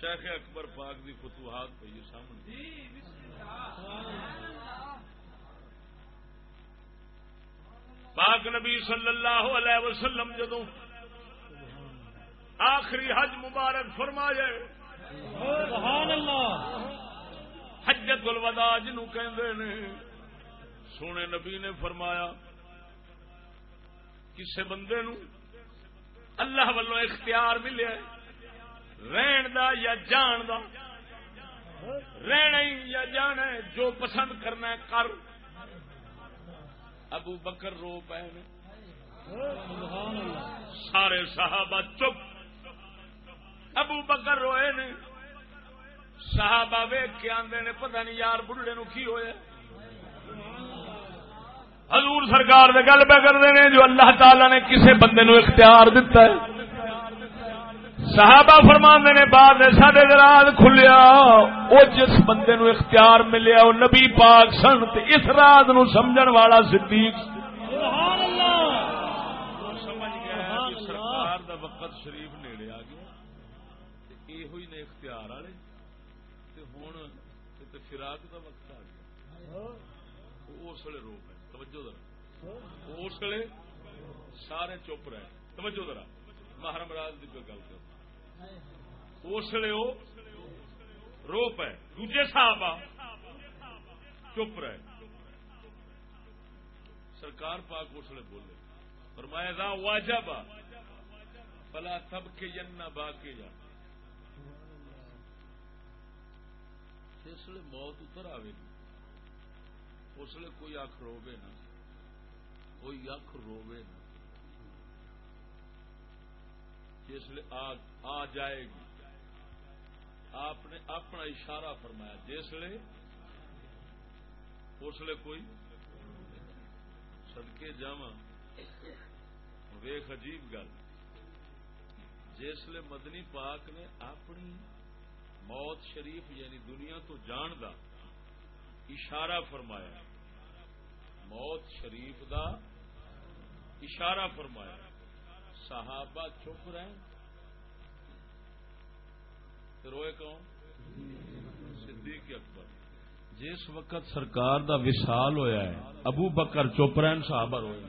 شیخ اکبر پاک دی فتوحات پہ یہ سامنے۔ پاک نبی صلی اللہ علیہ وسلم جدو آخری حج مبارک فرما جائے حجت الوداع جنو کہ سونے نبی نے فرمایا کسے بندے نو اللہ والو اختیار ملے رہن دا یا جان دا۔ رہنا یا جانا جو پسند کرنا ہے، کر۔ ابو بکر رو پے سارے صحابہ چپ۔ ابو بکر روئے نے۔ صحابہ ویگ کے آدھے نے، پتہ نہیں یار بڑھڑے نو کی ہوئے حضور سرکار نے گل پہ کرتے ہیں جو اللہ تعالی نے کسے بندے نو اختیار دیتا ہے۔ صحابہ فرماندے نے بعد سارے راز کھلیا وہ جس بندے نو اختیار ملیا وہ نبی پاک سن تے اس راز نو سمجھن والا صدیق سبحان اللہ سمجھ گیا سرکار دا وقت شریف نیڑے آ گیا، تے یہ نے اختیار والے تے ہن تے فراق دا وقت آ گیا۔ اس ویلے رو اس ویلے سارے چپ رہے توجہ ذرا محرم راز دی کوئی گل کر اس لیے وہ رو پے دوجے صاحب چپ رہے سرکار پاک اس لیے بولے، فرمایا دا واجب، فلا تب کے جنا با کے جا اس لیے موت اتر آئے گی۔ اس لیے کوئی اکھ روے نہ۔ کوئی اکھ روے نہ۔ جس لیے آ جائے گی۔ آپ نے اپنا اشارہ فرمایا۔ جس لیے اس لیے کوئی؟ سدکے جا ویخ عجیب گل۔ جس لیے مدنی پاک نے اپنی موت شریف یعنی دنیا تو جان دا اشارہ فرمایا۔ موت شریف دا اشارہ فرمایا، صحابہ چپ رہے روئے کون؟ صدیق اکبر۔ جس وقت سرکار دا وصال ہویا ہے، ابو بکر چپ رہے صحابہ روئے۔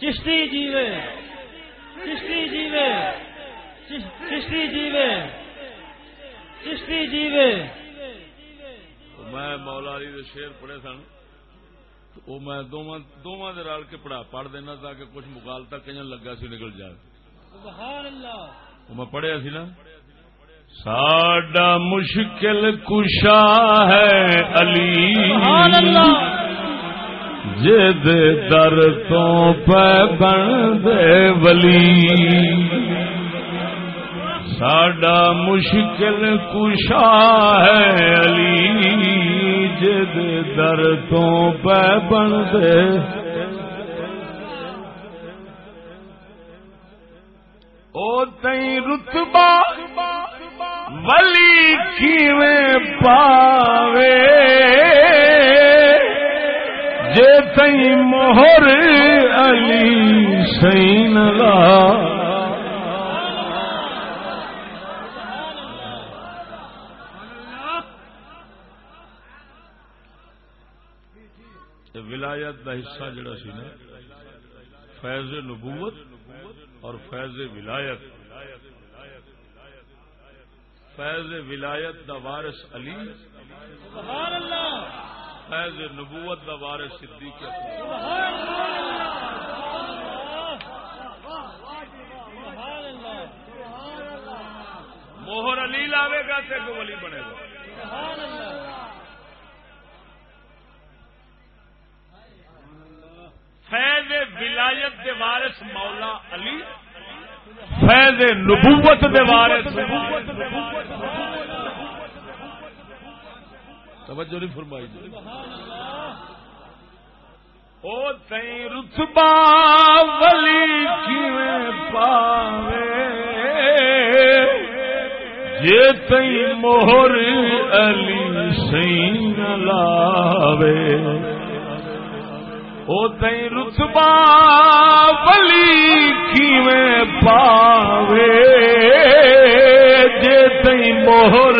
چشتی جیوے چشتی جیوے چش- چشتی جیوے چشتی جیوے۔ میں مولا علی دے شیر پڑھے سن وہ میں دونوں دے رل کے پڑھا پڑھ دینا تاکہ کچھ مغالتا کہیں لگا سی نکل جائے۔ سبحان اللہ۔ وہ میں پڑھیا سی نا ساڈا مشکل کشا ہے علی۔ سبحان اللہ۔ جد در تو پہ بن دے ولی۔ ساڈا مشکل کشا ہے علی۔ جد در تو پہ بن دے۔ او تئی رتبہ ولی کیویں پاوے؟ جے تئی مہر علی سین لا ولایت دا حصہ جڑا سی نا فیض نبوت اور فیض ولایت۔ فیض ولایت دا وارث علی۔ سبحان اللہ۔ فیض نبوت دا وارث صدیق موہر علی لاوے گا تے کو ولی بنے گا۔ فیض ولایت دے وارث مولا علی۔ فیض نبوت دے وارث۔ توجہ نہیں فرمائی جی۔ او تئی رتبہ ولی کیویں پاوے؟ جے تئی مہر علی سین لاوے۔ او تئی رتبہ ولی کیویں پاوے؟ مہر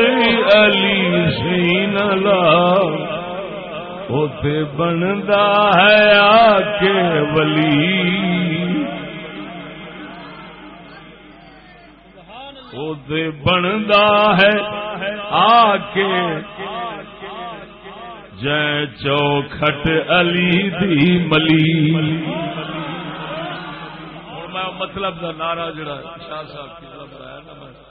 علی سین لا او تے بندا ہے آ کے ولی۔ او تے بندا ہے آ کے جے چوکھٹ علی دی ملی۔ اور میں مطلب دا نعرہ جڑا شاہ صاحب کی طرف آیا نا میں۔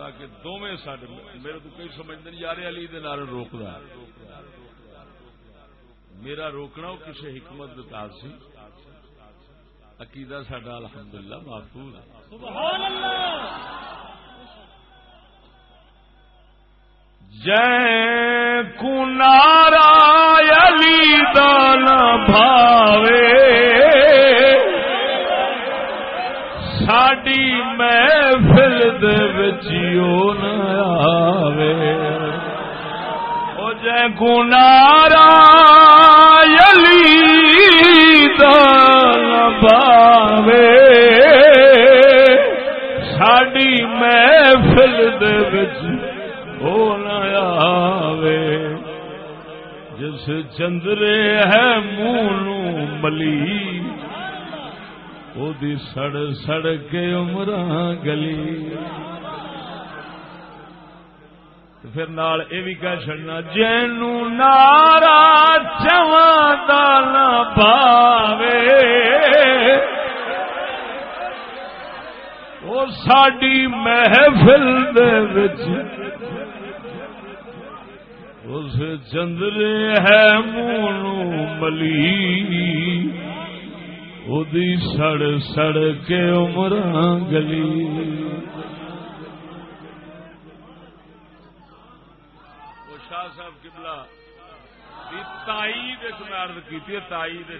تاکہ دوویں ساڈے میرے تو کئی سمجھتے ہیں یار علی دے نعرے روکدا میرا روکنا وہ کسی حکمت دتا سی۔ عقیدہ ساڈا الحمدللہ محفوظ سبحان اللہ جے کنارا علی دان بھاوے۔ دے وچیو نہ آوے۔ او جے کنارا علی دان بھاوے ساڈی محفل دے وچ او نہ آوے۔ جس چندرے ہے منہ ملی، او دی سڑ سڑ کے عمراں گلی تے پھر نال اے بھی کہہ چھڑنا، جینو نارا چواں دا پاوے وہ ساڈی محفل دے وچ۔ اس چندرے ہے مونو ملی۔ ادی سڑ سڑ کے عمراں گلی وہ شاہ صاحب کبلا تائید میں عرض کی تائید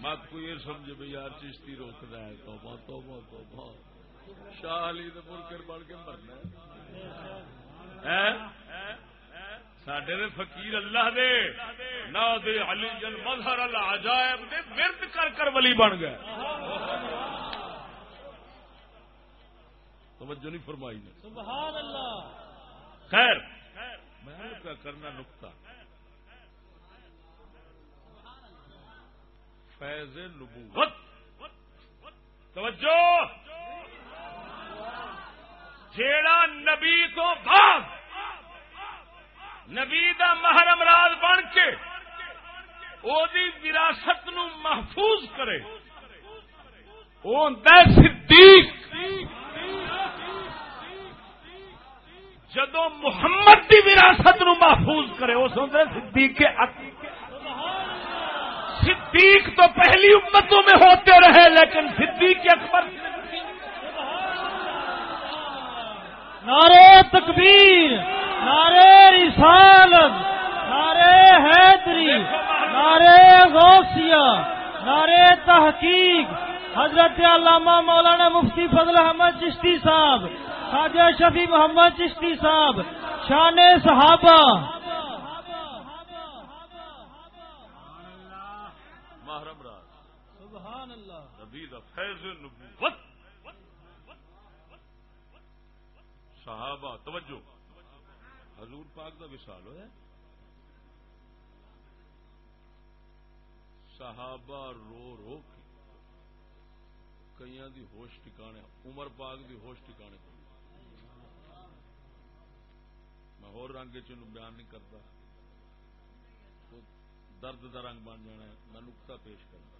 مت کوئی یہ سمجھے بھائی یار چشتی روکتا ہے۔ توبہ توبہ توبہ۔ شاہ علی دے منکر بن کے مرنا سڈے دے فقیر اللہ دے نہ دے علی جن مظہر العجائب دے ورد کر کر ولی بن گئے۔ توجہ نہیں فرمائی نے۔ سبحان اللہ۔ خیر میں کیا کرنا نقطہ۔ فیض نبوت۔ توجہ۔ جیڑا نبی تو بعد نبی دا محرم راز بن کے او دی وراثت نو محفوظ کرے، او ہوندا صدیق۔ جدو محمد دی وراثت نو محفوظ کرے اس ہوندا صدیق کے صدیق تو پہلی امتوں میں ہوتے رہے، لیکن صدیق اکبر نعرے تکبیر نعرے رسالت نعرے حیدری نعرے غوثیہ نعرے تحقیق۔ حضرت علامہ مولانا مفتی فضل احمد چشتی صاحب، خواجہ شفیع محمد چشتی صاحب، شان صحابہ محرم راز سبحان اللہ نبی دا فیض نبوت۔ صحابہ، توجہ۔ حضور پاک دا وصال ہویا۔ صحابہ رو رو کے کئیاں دی ہوش ٹکانے، عمر پاک دی ہوش ٹکانے۔ میں ہور رنگ بیان نہیں کرتا۔ درد دا رنگ بن جانا ہے، میں نقطہ پیش کرتا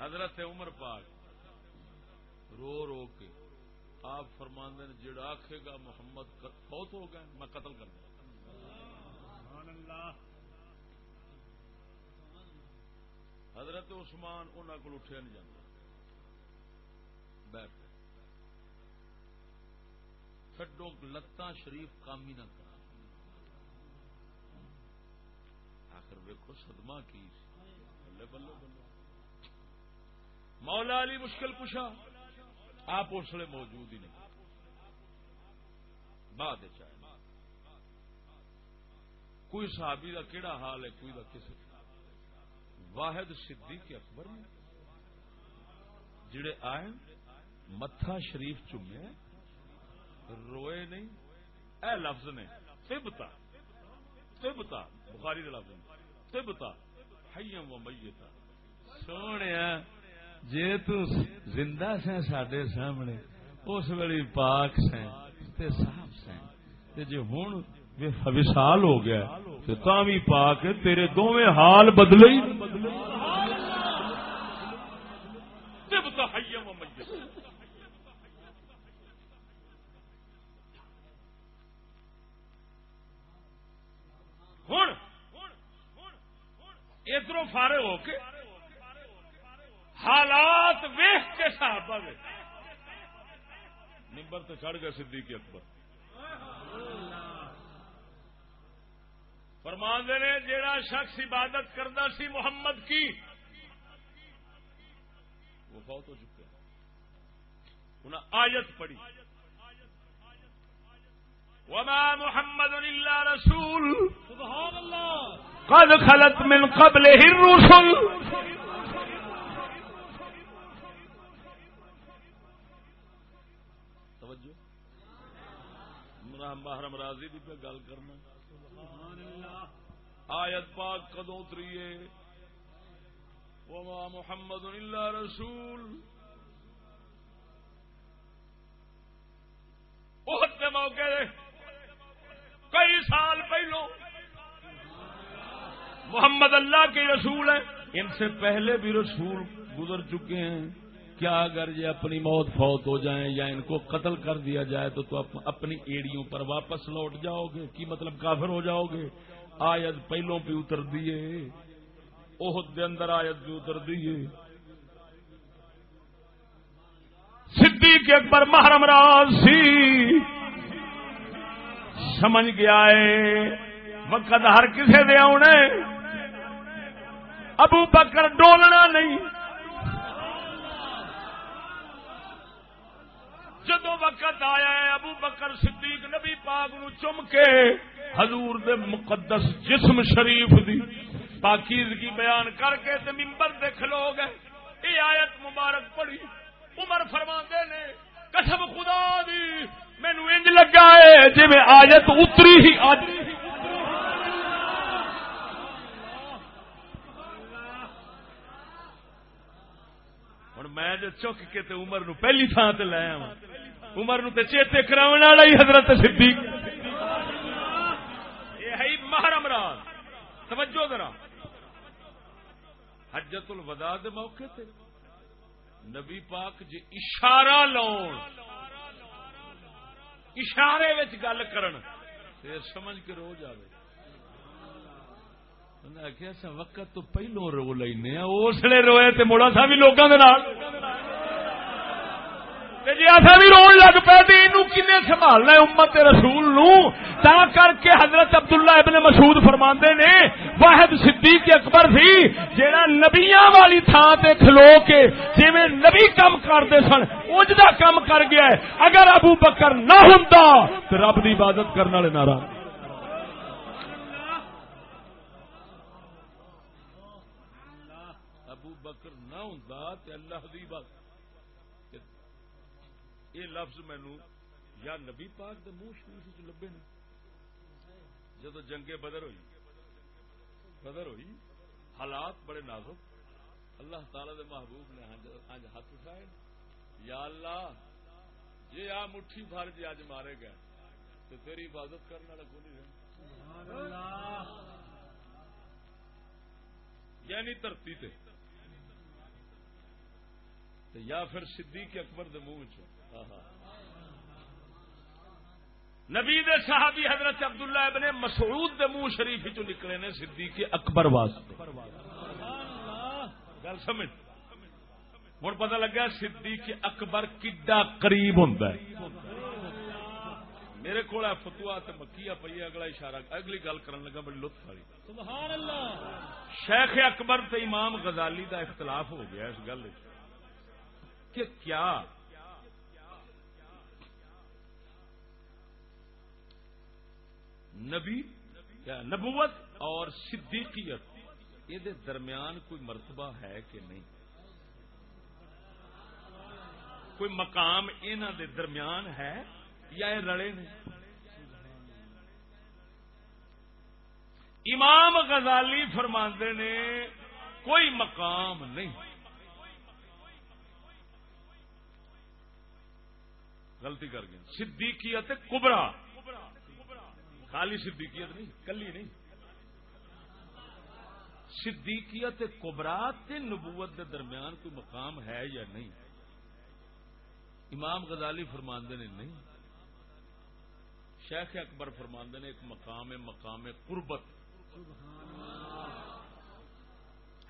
حضرت عمر پاک رو رو کے آپ فرماندے نے جڑا آخے گا محمد فوت ہو گئے میں قتل کر دوں۔ حضرت عثمان انہوں کو اٹھیا نہیں جاتا بیٹھ۔ چڈو لتاں شریف کام ہی نہ کر۔ آخر ویکو صدمہ کی سی۔ بلے بلے بلے مولا علی مشکل پوچھا، آپ اس لیے موجود ہی نہیں۔ بعد چاہے کوئی صحابی دا کیڑا حال ہے، کوئی دا کسی واحد صدیق اکبر نے جڑے آئے، متھا شریف چومے، روئے نہیں۔ اے لفظ نے، تبتا تبتا، بخاری دے لفظ نے، تبتا۔ حیم و میتا. سونے، جے تو زندہ سیں ساڈے سامنے، اس ویلی پاک سیں تے صاف سیں تے جے ہن وصال ہو گیا، تے تاں وی پاک تیرے دوویں حال بدلے۔ ہی تبتا حیم و میتا ہوں ادھر فارغ ہو کے حالات ویخ کے صحابہ دے نمبر تو چڑھ گئے صدیق اکبر۔ فرمان نے جیڑا شخص عبادت کرتا سی محمد کی، وہ فوت ہو چکے انہیں آیت پڑھی۔ وما محمد الا رسول۔ سبحان اللہ۔ قد خلت من قبله الرسل. محرم راضی بھی پہ گل کرنا. آیت پاک کدو اتریے؟ وما محمد الا رسول. بہت موقع کئی سال پہلو محمد اللہ کے رسول ہیں۔ ان سے پہلے بھی رسول گزر چکے ہیں۔ کیا اگر یہ اپنی موت فوت ہو جائیں یا ان کو قتل کر دیا جائے تو تو اپنی ایڑیوں پر واپس لوٹ جاؤ گے۔ کی مطلب کافر ہو جاؤ گے؟ آیت پہلوں پہ اتر دیے عہد کے اندر آیت بھی اتر دیے صدیق اکبر محرم راز سی سمجھ گیا ہے۔ وقت ہر کسے دے آنے ابو بکر ڈولنا نہیں۔ جدو وقت آیا ہے، ابو بکر صدیق نبی پاک نو چم کے حضور دے مقدس جسم شریف دی پاکیزگی بیان کر کے تے ممبر دے کھلو گئے۔ یہ آیت مبارک پڑھی۔ عمر فرما نے، قسم خدا دی مینو انج لگا ہے جی میں آیت اتری ہی آج۔ ہوں میں جو چک کے تے عمر نو پہلی تھان تے لے آوا عمر نو تے چیتے کراون والا ہی حضرت صدیق یہ ہے محرم راز توجہ ذرا حجت الوداع دے موقع تے نبی پاک جی اشارہ لاؤ اشارے وچ گل کرن تے سمجھ کے رو جاوے انہیں آخیا سا اچھا، وقت تو پہلو رو لینا اس لیے روئے تے مڑا سا بھی لوگوں کے جی اصا بھی رو لگ پہ کن سنبھالنا امت رسول نو تا کر کے حضرت عبداللہ ابن مسعود فرما نے، واحد صدیق اکبر سی جہاں نبیا والی تھان تے کھلو کے جی نبی کم کرتے سن اجدا کم کر گیا ہے۔ اگر ابو بکر نہ ہوں تو رب کی عبادت کرنے والے ناراض۔ ابو بکر نہ ہوں اللہ دی بات یہ لفظ مینو یا نبی پاک دے منہ شریف چ لبے نے۔ جدو جنگے بدر ہوئی بدر ہوئی، حالات بڑے نازک۔ اللہ تعالی دے محبوب نے اج ہاتھ اٹھائے۔ یا اللہ جی آ مٹھی بھر جی اج مارے گئے تو تیری عبادت کرنے والا کو نہیں یعنی دھرتی یا پھر صدیق اکبر دے منہ چ نبی دے صحابی حضرت عبداللہ ابن مسعود دے منہ شریف چ نکلے نے صدیق اکبر واسطے گل سمجھ؟ ہوں پتہ لگا صدیق اکبر کڈا قریب ہوں میرے کو فتوا مکیا پی اگلا اشارہ اگلی گل کرن لگا بڑی لطف والی سبحان اللہ شیخ اکبر تے امام غزالی دا اختلاف ہو گیا اس گل کہ کیا نبی نبوت اور صدیقیت، یہ درمیان کوئی مرتبہ ہے کہ نہیں؟ کوئی مقام انہوں دے درمیان ہے یا یہ رڑے نے امام غزالی فرماندے نے کوئی مقام نہیں۔ غلطی کر گئے۔ صدیقیت کبرا خالی صدیقیت نہیں، کلی نہیں۔ صدیقیت کبرا تے نبوت دے درمیان کوئی مقام ہے یا نہیں؟ امام غزالی فرماندے نے نہیں۔ شیخ اکبر فرماندے نے ایک مقام مقام قربت۔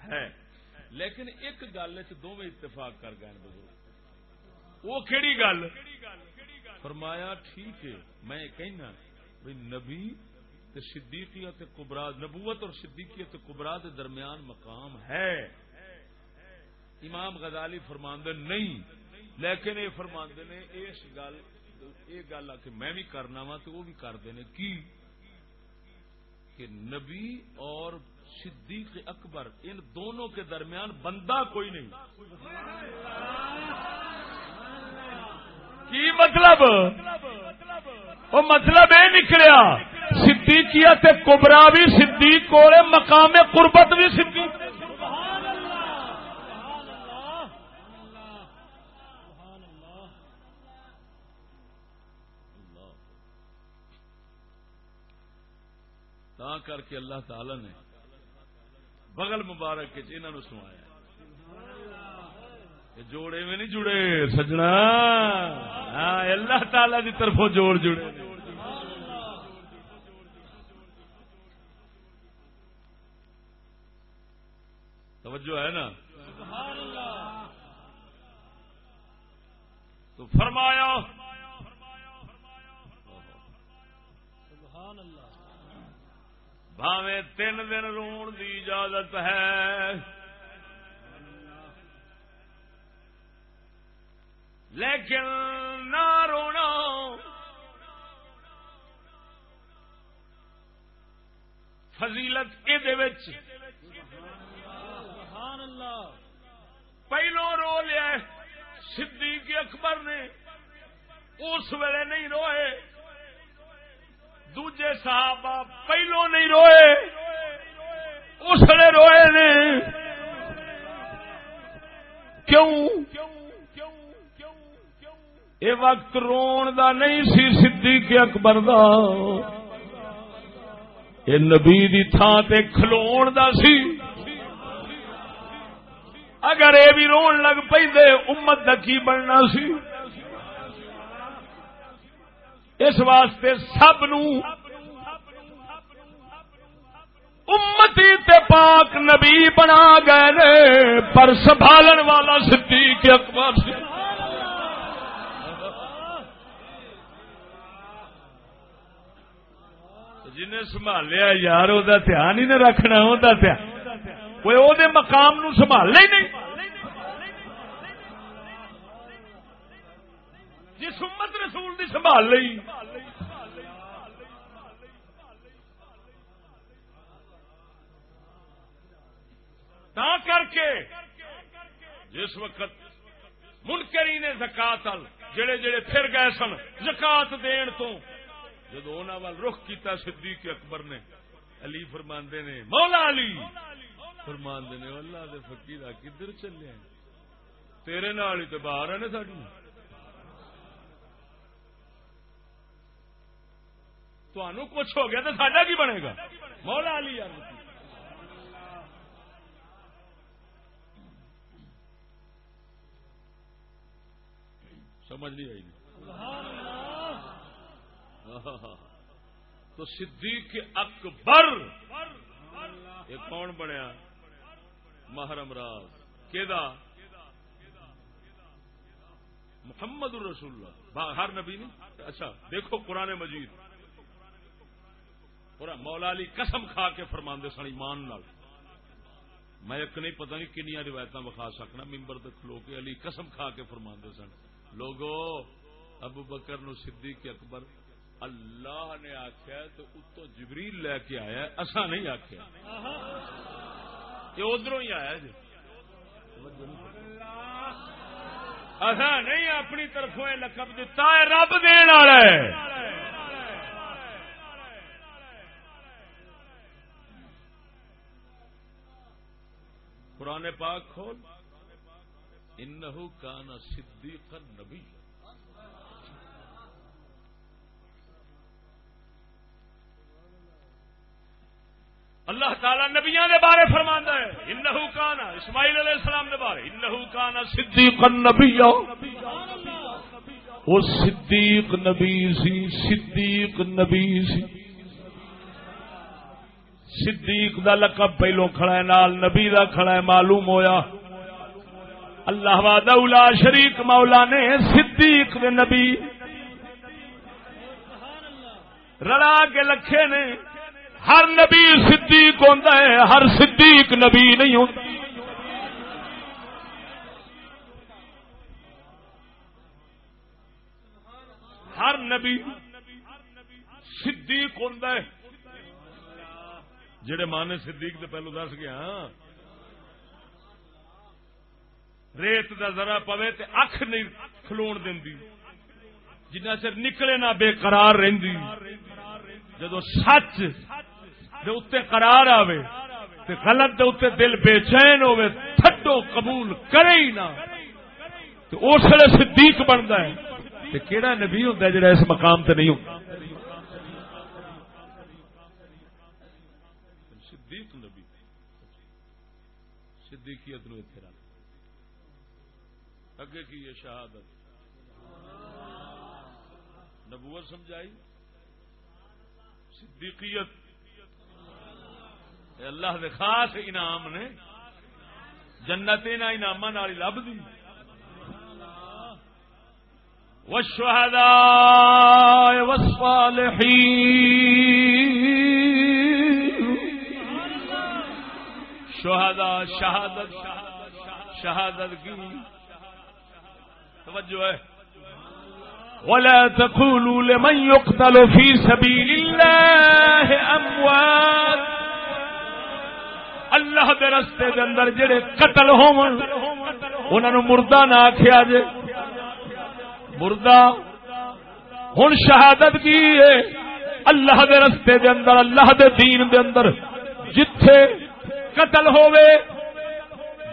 ہے۔ لیکن ایک گل دونوں اتفاق کر گئے بزرگ۔ وہ کہڑی گل؟ فرمایا، ٹھیک ہے، میں کہنا بھائی نبی تے صدیقیت کبرا نبوت اور صدیقیت کبرا کے درمیان مقام ہے۔ امام غزالی فرماندے نہیں، لیکن یہ فرماندے نے اس گل یہ گل آ کہ میں بھی کرنا وا تو وہ بھی کرتے ہیں کی؟ کہ نبی اور صدیق اکبر، ان دونوں کے درمیان بندہ کوئی نہیں۔ کی مطلب؟ وہ مطلب یہ نکلیا صدیقیت کبرا بھی، صدیق کو مقام قربت بھی صدیق تا کر کے اللہ تعالی نے بغل مبارک انہوں نے سنایا جوڑے میں نہیں جڑے، سجنا۔ ہاں اللہ تعالی کی طرفوں جوڑ جڑے توجہ ہے نا؟ تو فرمایا۔ بھاوے تین دن رون دی اجازت ہے۔ لیکن نہ رونا۔ فضیلت یہ پہلو رو لیا صدیق اکبر نے۔ اس ویلے نہیں روئے۔ دوجے صحابہ پہلو نہیں روئے۔ اس ویلے روئے نے۔ کیوں؟ یہ وقت رون دا نہیں سی، صدیق اکبر دا۔ یہ نبی دی تھان تے کھلون دا سی۔ اگر یہ بھی رون لگ پی امت دا کی بننا سی؟ اس واسطے سب نو امتی تے پاک نبی بنا گئے پر سنبھالن والا صدیق اکبر سی۔ جنہیں سنبھالیا یار وہ دھیان ہی نہ رکھنا وہ دھیان۔ کوئی وہ مقام نو سنبھالنا ہی نہیں۔ جس امت رسول دی سنبھال لئی۔ تا کر کے جس وقت منکری نے زکات جڑے جڑے پھر گئے سن، زکات دین تو جدو انہوں وال رخ کیتا صدیق اکبر نے، علی فرماندے نے، مولا علی! فرماندے نے، اللہ دے فقیرہ کدھر چلے تیرے نال ہی تو باہر ہے نا ساڈی؟ تنوع کچھ ہو گیا تو ساڈا کی بنے گا؟ مولا علی یار۔ سمجھ نہیں آئی۔ تو صدیق اکبر یہ کون بنیا؟ محرم راز۔ کہ محمد الرسول اللہ۔ ہر نبی نہیں؟ اچھا دیکھو قرآن مجید۔ مولا علی قسم کھا کے فرماندے سن ایمان نال۔ میں ایک نہیں، پتہ نہیں کنیا روایت بخا سکنا ممبر تک کھلو کے علی قسم کھا کے فرماندے سن۔ لوگو، ابو بکر نو صدیق اکبر۔ اللہ نے آخیا تو اتو جبریل لے کے آیا اصا نہیں آخیا یہ ادھر ہی آیا جی۔ اصا نہیں اپنی طرفوں یہ لقب دتا ہے، رب دین والا قرآن پاک کھول۔ انہو کانا صدیقا نبی اللہ تعالی نبیاں دے بارے فرماندا ہے، انہو کانا، اسماعیل علیہ السلام دے بارے، انہو کانا صدیقا نبی وہ صدیق نبی سی، صدیق نبی سی۔ صدیق دا لقب پہلو کھڑا ہے، نال نبی دا کھڑا ہے، معلوم ہویا۔ اللہ وعدہ لا شریک مولا نے صدیق دے نبی۔ رڑا کے لکھے نے۔ ہر نبی صدیق ہوتا ہے، ہر صدیق نبی نہیں ہوتا ہر نبی صدیق ہوتا ہے۔ جڑے ماں نے صدیق دے پہلو دس گیا، ریت دا ذرا پوے تے اکھ نہیں کھلون دندی جنہ چر نکلے نہ بے قرار رہندی۔ جدو سچ دے اتنے قرار آوے، تے غلط دے اتنے دل بے چین ہوے تھڈو قبول کرے ہی نہ۔ تے اس ویلے صدیق بنتا ہے۔ تے کیڑا نبی ہوندا ہے جڑا اس مقام تے نہیں ہوندا؟ صدیق نبی۔ صدیقیت نو اتنے رکھ۔ اگے کی یہ شہادت؟ نبوت سمجھائی؟ صدیقیت۔ اللہ دے خاص انعام نے جنت انہاں انعاماں نال لب دی والشهداء والصالحين شہداء شہادت شہادت کی توجہ ہے ولا تقولوا لمن يقتل في سبيل الله اموات اللہ دے رستے دے اندر جڑے قتل ہون، انہاں نو مردہ نہ آکھیا جے۔ مردہ، ہن شہادت کی ہے۔ اللہ دے رستے دے اندر، اللہ دے دین دے اندر جتھے قتل ہووے،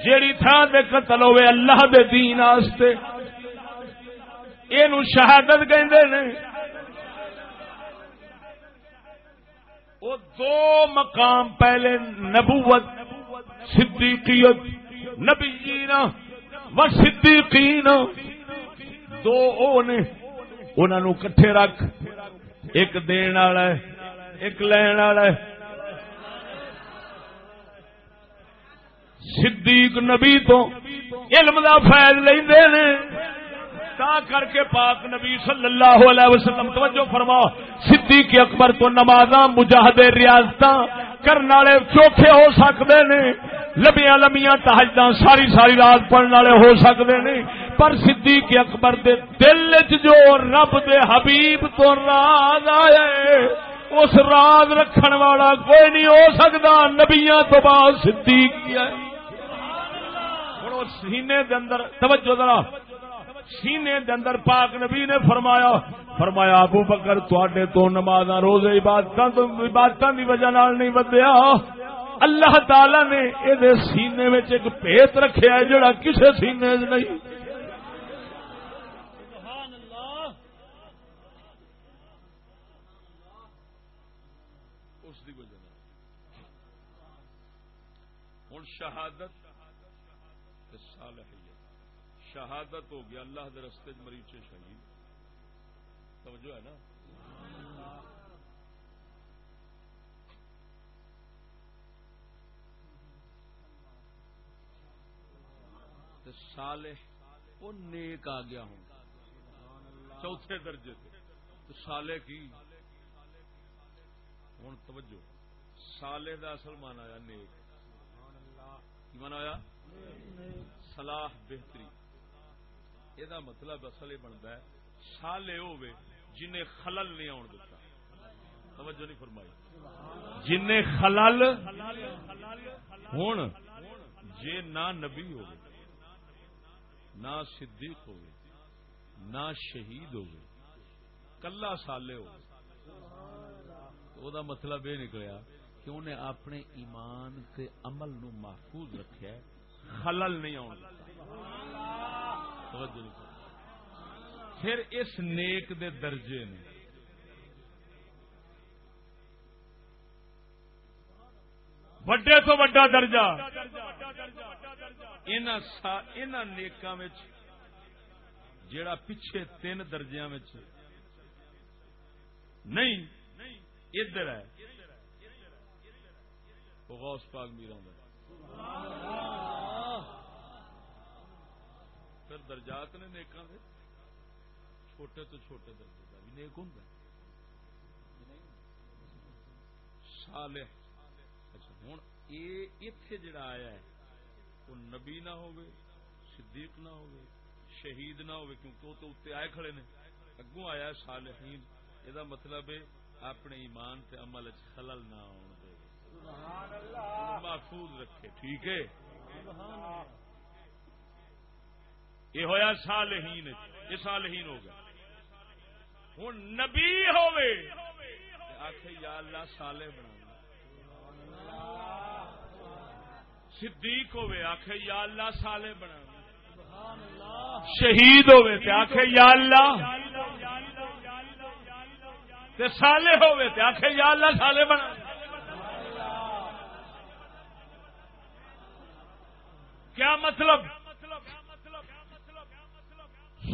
جیڑی تھان دے قتل ہووے، اللہ دے دین واسطے یہ شہادت کہندے نے۔ وہ دو مقام پہلے نبوت، صدیقیت نبی جینا و صدیقین۔ دو او نے انہوں نے کٹھے رکھ۔ ایک دین والا ہے، ایک لین والا ہے۔ صدیق نبی تو علم دا فیض لیندے نے۔ تا کر کے پاک نبی صلی اللہ علیہ وسلم، توجہ فرما صدیق اکبر تو نمازاں، مجاہدے، ریاضتاں کرن والے چوکھے ہو سکدے نے، لمبیاں لمبیاں تہجداں، ساری ساری رات پڑھن والے ہو سکدے نے، پر صدیق اکبر دے دل جو رب دے حبیب تو راز آئے، اس راز رکھن والا کوئی نہیں ہو سکتا، نبیاں تو بعد صدیق کیا ہے سینے دے اندر، توجہ ذرا۔ سینے دے اندر پاک نبی نے فرمایا فرمایا، ابو بکر، تواڈے تو نماز روزے، عبادتاں تو عبادتاں دی وجہ نال نہیں ودیا۔ اللہ تعالی نے اے دے سینے وچ ایک بھیت رکھیا ہے جڑا کسے سینے وچ نہیں۔ سبحان اللہ اس دی وجہ ہوں شہادت تے شہادت ہو گیا، اللہ دے رستے چ مریچے شہید؟ توجہ ہے نا؟ صالح وہ نیک آ گیا ہوں۔ چوتھے درجے تو صالح کی؟ ہوں توجہ۔ سالے دا اصل مانا آیا نیک۔ کی مانا آیا؟ صلاح بہتری۔ یہ مطلب اصل یہ بنتا ہے سالے ہوے جنہیں خلل نہیں آن دیتا توجہ نہیں فرمائی جن خلل ہوں جے نہ نبی ہو نہ صدیق ہو نہ شہید ہو کلا سالے ہو دا مطلب یہ نکلیا کہ انہیں اپنے ایمان تے عمل نو محفوظ رکھا خلل نہیں آن توجہ نہیں پھر اس نیک دے درجے نے وڈے تو وڈا درجہ انہوں نیکاں جڑا پچھے تین درجیا نہیں، ادھر ہے۔ غوث پاک میرا پھر درجات نے نیکاں دے چھوٹے تو چھوٹے درجے کا بھی نیک ہوں صالح اچھا ہوں یہ جڑا آیا ہے وہ نبی نہ ہو صدیق نہ ہو شہید نہ ہو کیونکہ وہ تو اتنے آئے کھڑے نے۔ اگوں آیا صالحین یہ مطلب ہے اپنے ایمان تے عمل خلل نہ آن دے۔ محفوظ رکھے ٹھیک ہے؟ یہ ہوا صالحین جی، یہ صالحین ہو گیا ہوں نبی ہوے آخ یا اللہ سالے بنا صدیق ہوے آخ یا اللہ سالے بنا شہید ہوے آخ یا اللہ۔ سالے ہوے آخ یا اللہ سالے بنا کیا مطلب؟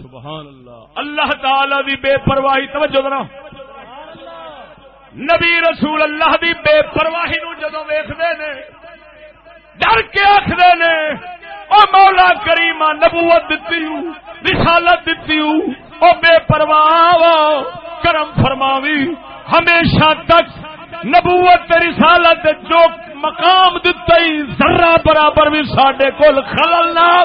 سبحان اللہ۔ اللہ تعالی دی بے پرواہی، توجہ ذرا۔ نبی رسول اللہ دی بے پرواہی نو جدو ویختے نے، ڈر کے آخر نے، او مولا کریما نبوت دتی ہوں رسالت دتی ہوں او بے پرواہ کرم فرماوی۔ ہمیشہ تک نبوت رسالت جو مقام دتا ذرہ برابر بھی سڈے کول خلل نہ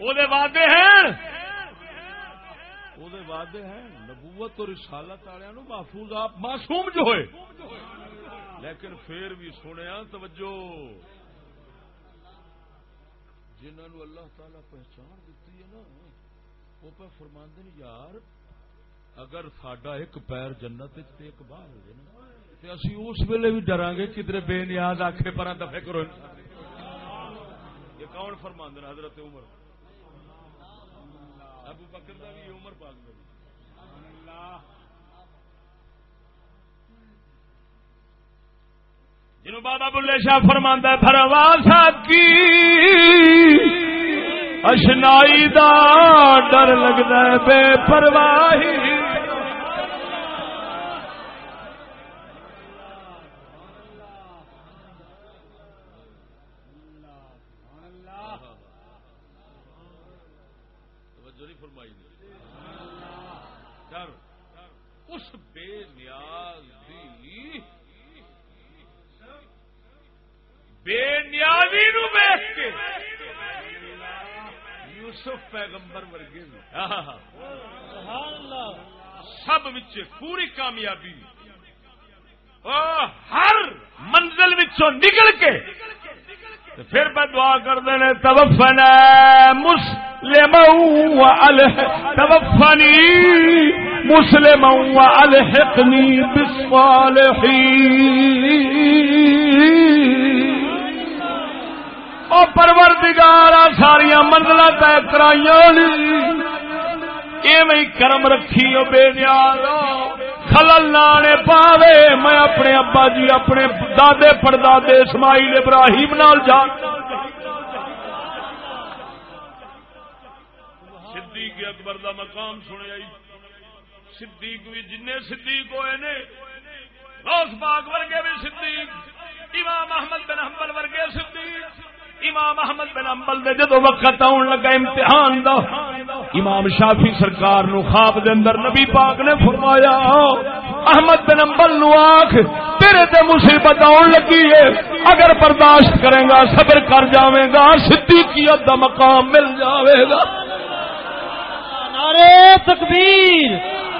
وعدے ہیں۔ وعدے ہیں۔ نبوت اور رسالت والوں محفوظ آپ معصوم جو ہوئے۔ لیکن پھر بھی سنیا توجہ۔ جنہوں اللہ تعالی پہچان دیتی ہے نا، وہ پہ فرماندے یار، اگر ساڈا ایک پیر جنت ایک باہر ہو جائے تو اسی اس ویلے بھی ڈرا گے کدھر بے نیاز آخے پر دفے کرو یہ کون فرماند حضرت عمر؟ ابو بکر کا بھی، عمر پاک کا بھی۔ جنو بابا بلے شاہ فرماندہ فرماسا کی اشنائی دا ڈر لگتا ہے، بے پرواہی۔ بے نیازی نو ویخ کے۔ یوسف پیغمبر ورگے سب پوری کامیابی۔ ہر منزل نکل کے۔ پھر میں دعا کر دینے تبفن مسلم تبفنی مسلم الحقنی بالصالحین۔ او پروردگار ساریا منزل طے کرائی ایویں کرم رکھی او بے نیاز۔ خلل نانے پاوے، میں اپنے ابا جی اپنے دادے پردادے اسماعیل ابراہیم نال جا۔ صدیق اکبر دا مقام سنے آئی صدیق بھی جن صدیق ہوئے نے۔ روس باغ ورگے بھی صدیق، امام احمد بن حنبل ورگے صدیق۔ امام احمد بن امبل دے جدو وقت آن لگا امتحان دا، امام شافی سرکار نو خواب دے اندر نبی پاک نے فرمایا، احمد بن امبل نو آخ تیرے تے مصیبت آن لگی ہے، اگر برداشت کرے گا، صبر کر جاوے گا، صدیقیت دا مقام مل جاوے گا۔ نعرے تکبیر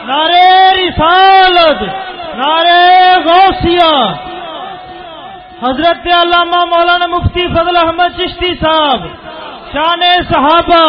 نعرے رسالت نعرے غوثیہ حضرت علامہ مولانا مفتی فضل احمد چشتی صاحب شان صحابہ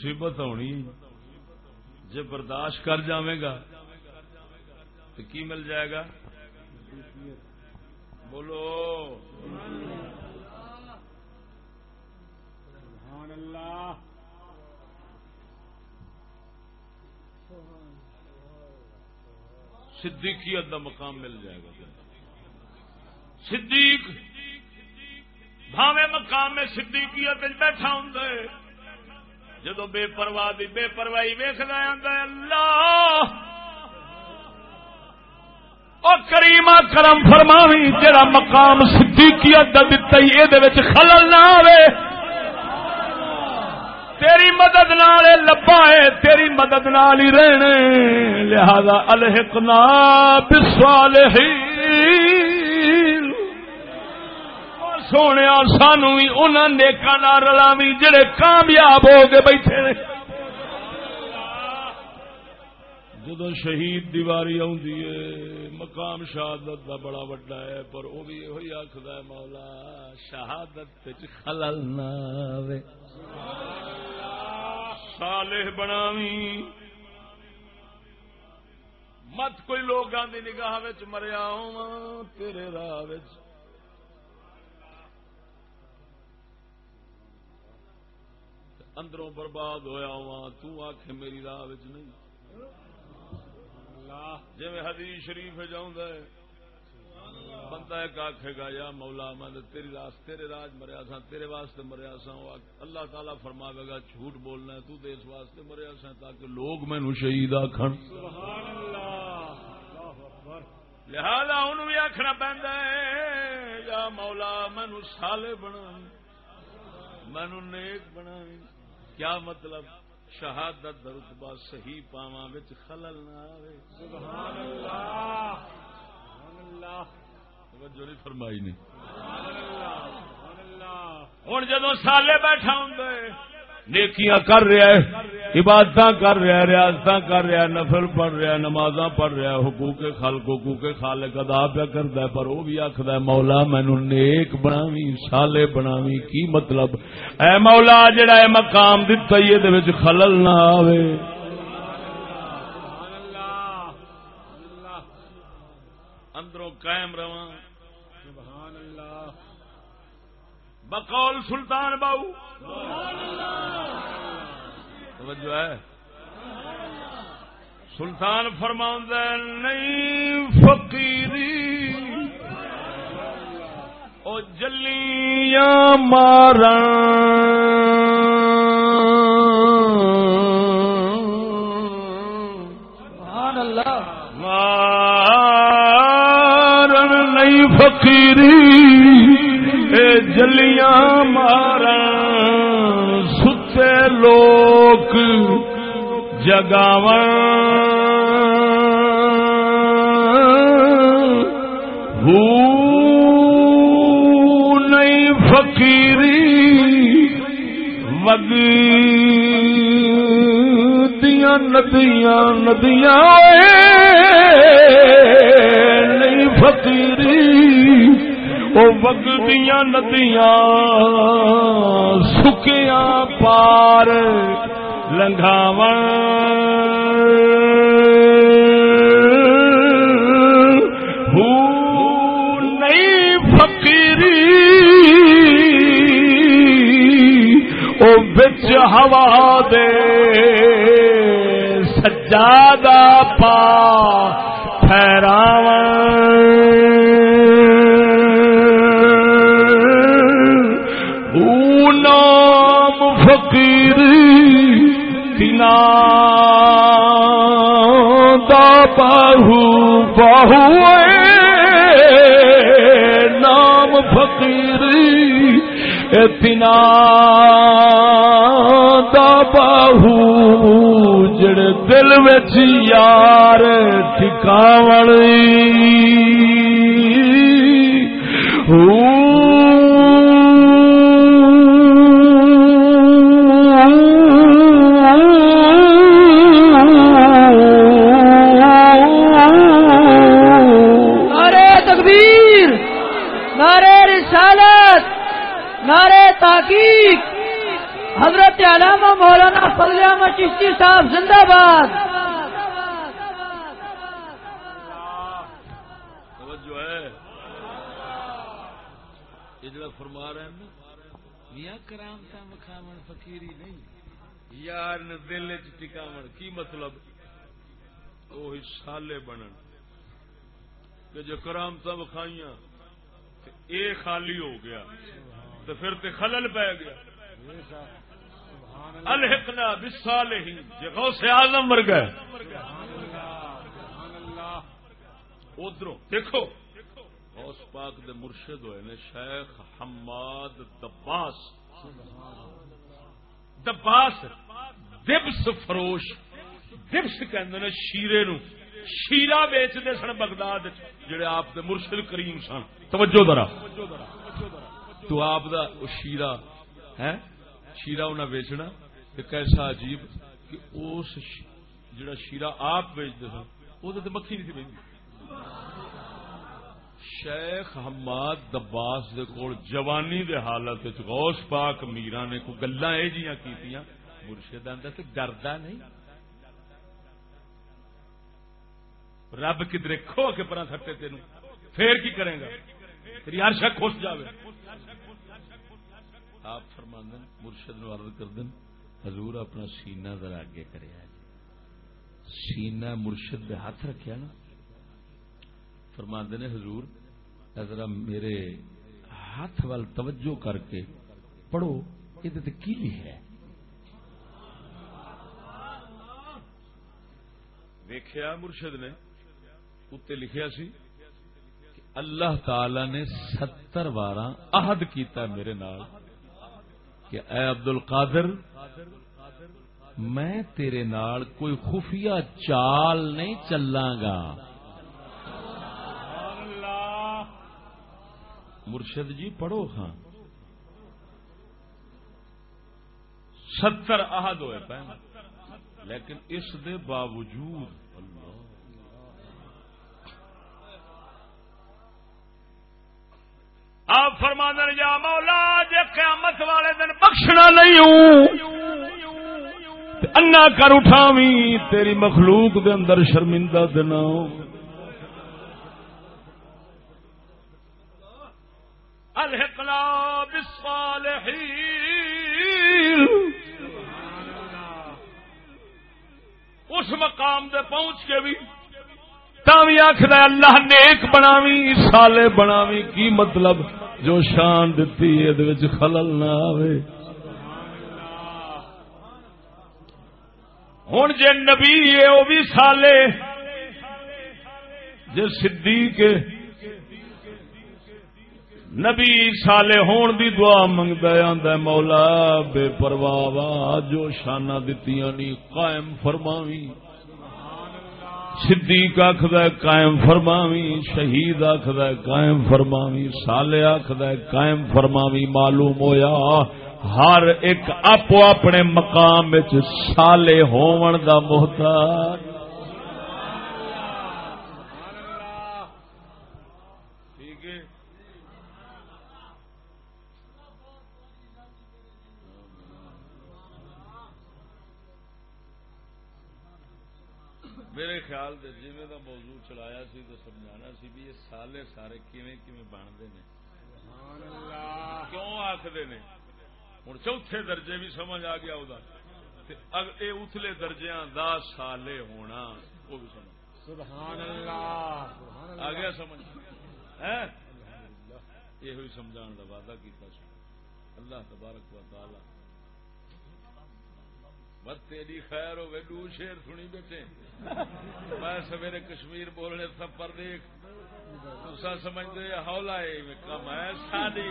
مصیبت ہونی جے برداشت کر جاوے گا تو کی مل جائے گا؟ بولو۔ اللہ۔ صدیقیت دا مقام مل جائے گا۔ صدیق بھاوے مقام میں صدیقیت بیٹھا ہوں جدو بے پرواہ دی بے پرواہی ویخد اللہ! او کرم فرماوی، جڑا مقام صدیقیت دا دتا ہی اے دے خلل نہ آوے۔ تیری مدد نال لبا ہے، تیری مدد نال ہی رہنے، لہذا الحقنا بالصالحین۔ او سونیا، سانو بھی انہاں نیکاں نال رلاوی جڑے کامیاب ہو کے بیٹھے نے۔ جدو شہید دیواری آدھی مقام شہادت دا بڑا وڈا ہے، پر وہ بھی یہ آخد ہے، مولا، شہادت خلل نہ صالح بناوی۔ مت کوئی لوگاں دی نگاہ مریا ہوں تیرے راہ اندروں برباد ہویا ہوا تو آکھے میری راہ وچ نہیں۔ جی حدیث شریف جاؤں بندہ ایک آخے گا یا مولا میں تیری راس تیرے راج مریا سا تیرے واسطے مریا سا اللہ تعالیٰ فرماوے گا جھوٹ بولنا ہے تو دے اس واسطے مریا سا تاکہ لوگ مینو شہید آخر لہذا ان بھی آخنا پہنتا ہے یا مولا مینو سالے بنا مینو نیک بنا کیا مطلب شہادت رتبہ صحیح پاواں خلل نہ آوے؟ سبحان اللہ سبحان اللہ توجہ نہیں فرمائی نہیں سبحان اللہ ہن جدوں سالے بیٹھا ہوندے نیکیاں کر رہا ہے عبادت کر رہا ہے ریاست کر رہا ہے، نفل پڑھ رہا ہے، نمازاں پڑھ رہا ہے، حقوق خلق، حقوق خالق ادا پیا کرتا ہے، پر وہ بھی آخد ہے، مولا مینو نیک بناوی، سالے بناوی، کی مطلب؟ اے مولا جڑا اے مقام دتا ہی خلل نہ آوے سبحان اللہ سبحان اللہ اندروں قائم رواں سبحان اللہ بقول سلطان باؤ۔ توجہ ہے۔ سلطان فرمان نہیں فقیری۔ او جلیاں مارا جلیاں مارن ستے لوک جگاون۔ ہو نہیں فقیری وگ دیا ندیاں ندیاں نہیں فقیری وہ وگدیاں ندیاں سکیاں پار لنگاو نہیں بچ ہوا دے سجادہ پا پھیراواں تنا دا باہو باہو نام فقیری اتنا دا باہو جڑ دل وچ یار ٹھکاوڑی تحقیق۔ حضرت علامہ مولانا فضل احمد چشتی صاحب زندہ باد۔ توجہ ہے۔ یہ جڑا فرما رہے ہیں نا، میاں کرامتا مکھاون فقیری نہیں۔ یار نے دل چ ٹکاون، کی مطلب؟ وہ سالے بنن۔ کہ جو کرامتا مکھائیاں اے خالی ہو گیا۔ تو پھر تے خلل پہ گیا۔ الحقنا بالصالحین۔ جے غوث اعظم مر گئے۔ ادھروں دیکھو۔ غوث پاک دے مرشد ہوئے نے شیخ حماد دباس۔ دباس دبس فروش۔ دبس کہندے نے شیرے نو۔ شیرا بیچتے سن بغداد جڑے آپ دے مرشد کریم سن۔ توجہ ذرا۔ تو آپ دا او شیرا ہے شیرا انہیں بیچنا تے کیسا عجیب کہ اس جڑا شیرا آپ بیچتے سن، وہ تو مکھی نہیں تھی بیچتی شیخ حماد دباس دے کول جوانی دے حالت وچ غوث پاک میرا نے کو گلا یہ جیاں کیتیاں، مرشد آندا تے ڈردا نہیں۔ رب کدھر کھو کے پرا سٹے تین پھر کی کرے گا؟ تیری ہر شک خوش جاوے۔ آپ فرماندن مرشد نو عرض کر دن حضور اپنا سینہ ذرا اگے کرے سینہ مرشد دے ہاتھ رکھیا نا۔ فرماندے نے، حضور ذرا میرے ہاتھ وال توجہ کر کے پڑھو یہ کی لکھا ہے؟ ویخیا مرشد نے اتنے لکھیا سی کہ اللہ تعالی نے ستر بار عہد کیتا میرے نال۔ کہ اے عبد القادر میں تیرے نال کوئی خفیہ چال نہیں چلاں گا مرشد جی پڑھو ہاں۔ ستر عہد ہوئے پہ لیکن اس دے باوجود اللہ آپ فرما دیں یا مولا، جے قیامت والے دن بخشنا نہیں ہوں انا کر اٹھاوی تیری مخلوق دے اندر شرمندہ دینا الحقنا بالصالحین۔ اس مقام دے پہنچ کے بھی تاوی آخر اللہ نیک بناوی سالے بناوی، کی مطلب؟ جو شان دتی خلل نہ آوے۔ ہوں جے نبی ہے وہ بھی سالے جے صدیق نبی سالے ہون دی دعا منگتا ہے مولا بے پرواہ جو شانہ دتیاں نی، قائم فرماوی۔ صدیق آخد قائم فرماوی، شہید آخد قائم فرماوی سالے آخد قائم فرماوی، معلوم ہویا، ہر ایک آپ اپنے مقام سالے ہون دا محتاج ٹھیک ہے میرے خیال دے جویں دا موضوع چلایا سی تو سمجھانا سی بھی یہ سالے سارے کیویں کیویں بنتے نے کیوں آخر نے؟ ہوں چوتھے درجے بھی سمجھ آ گیا وہ اتلے درجیاں دا سالے ہونا وہ بھی سمجھ۔ سبحان اللہ۔ آ گیا سمجھ۔ ہیں؟ یہ سمجھان کا وعدہ کیتا اللہ تبارک و تعالی بس تیری خیر ہوے دو شیر سنی بیٹھے۔ میں سویرے کشمیر بولنے سب پر دیکھ۔ تسا سمجھتے ہولا ہے کم ہے۔ ساری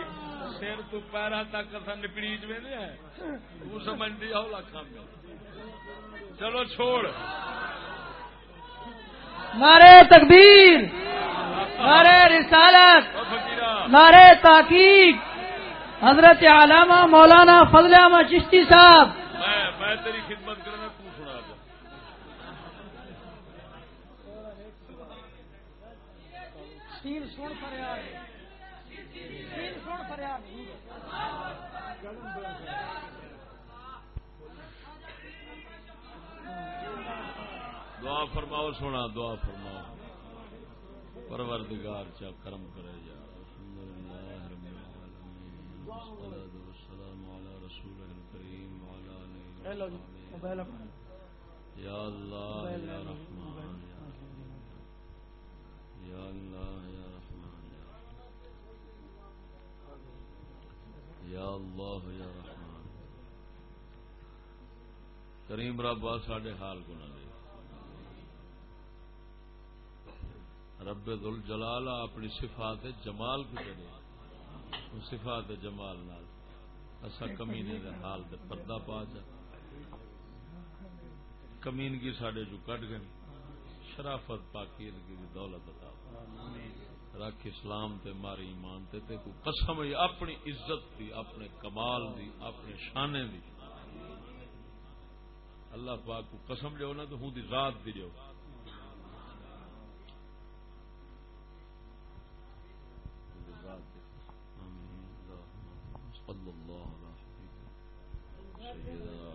سر تو پیرا تک اصا نپڑی چ وے تو سمجھتی ہولا کم چلو چھوڑ۔ نعرے تکبیر نعرے رسالت نعرے تحقیق۔ حضرت علامہ مولانا فضل احمد چشتی صاحب میں میں تیری خدمت کرنا تو سنا دعا فرماؤ سونا دعا فرماؤ۔ پروردگار چا کرم کرے جا الحمدللہ رب العالمین۔ وصحبہ یا اللہ یا رحمان یا اللہ یا رحمان یا اللہ یا رحمان۔ کریم رب ساڈے حال کو نہ رب دل جلال اپنی صفات جمال کو کرے صفات جمال نال۔ اسا کمینے دے حال دے پردہ پا جا۔ کمینگی ساڈے جو کٹ گئی شرافت پاکیزگی دی دولت عطا رکھ اسلام تے، ماری ایمان تے تے کو قسم ہے، اپنی عزت دی، اپنے کمال دی، اپنے شانے دی۔ اللہ پاک کو قسم جو نا، تو ہوں دی ذات دی جو آمين اللهم صلى الله على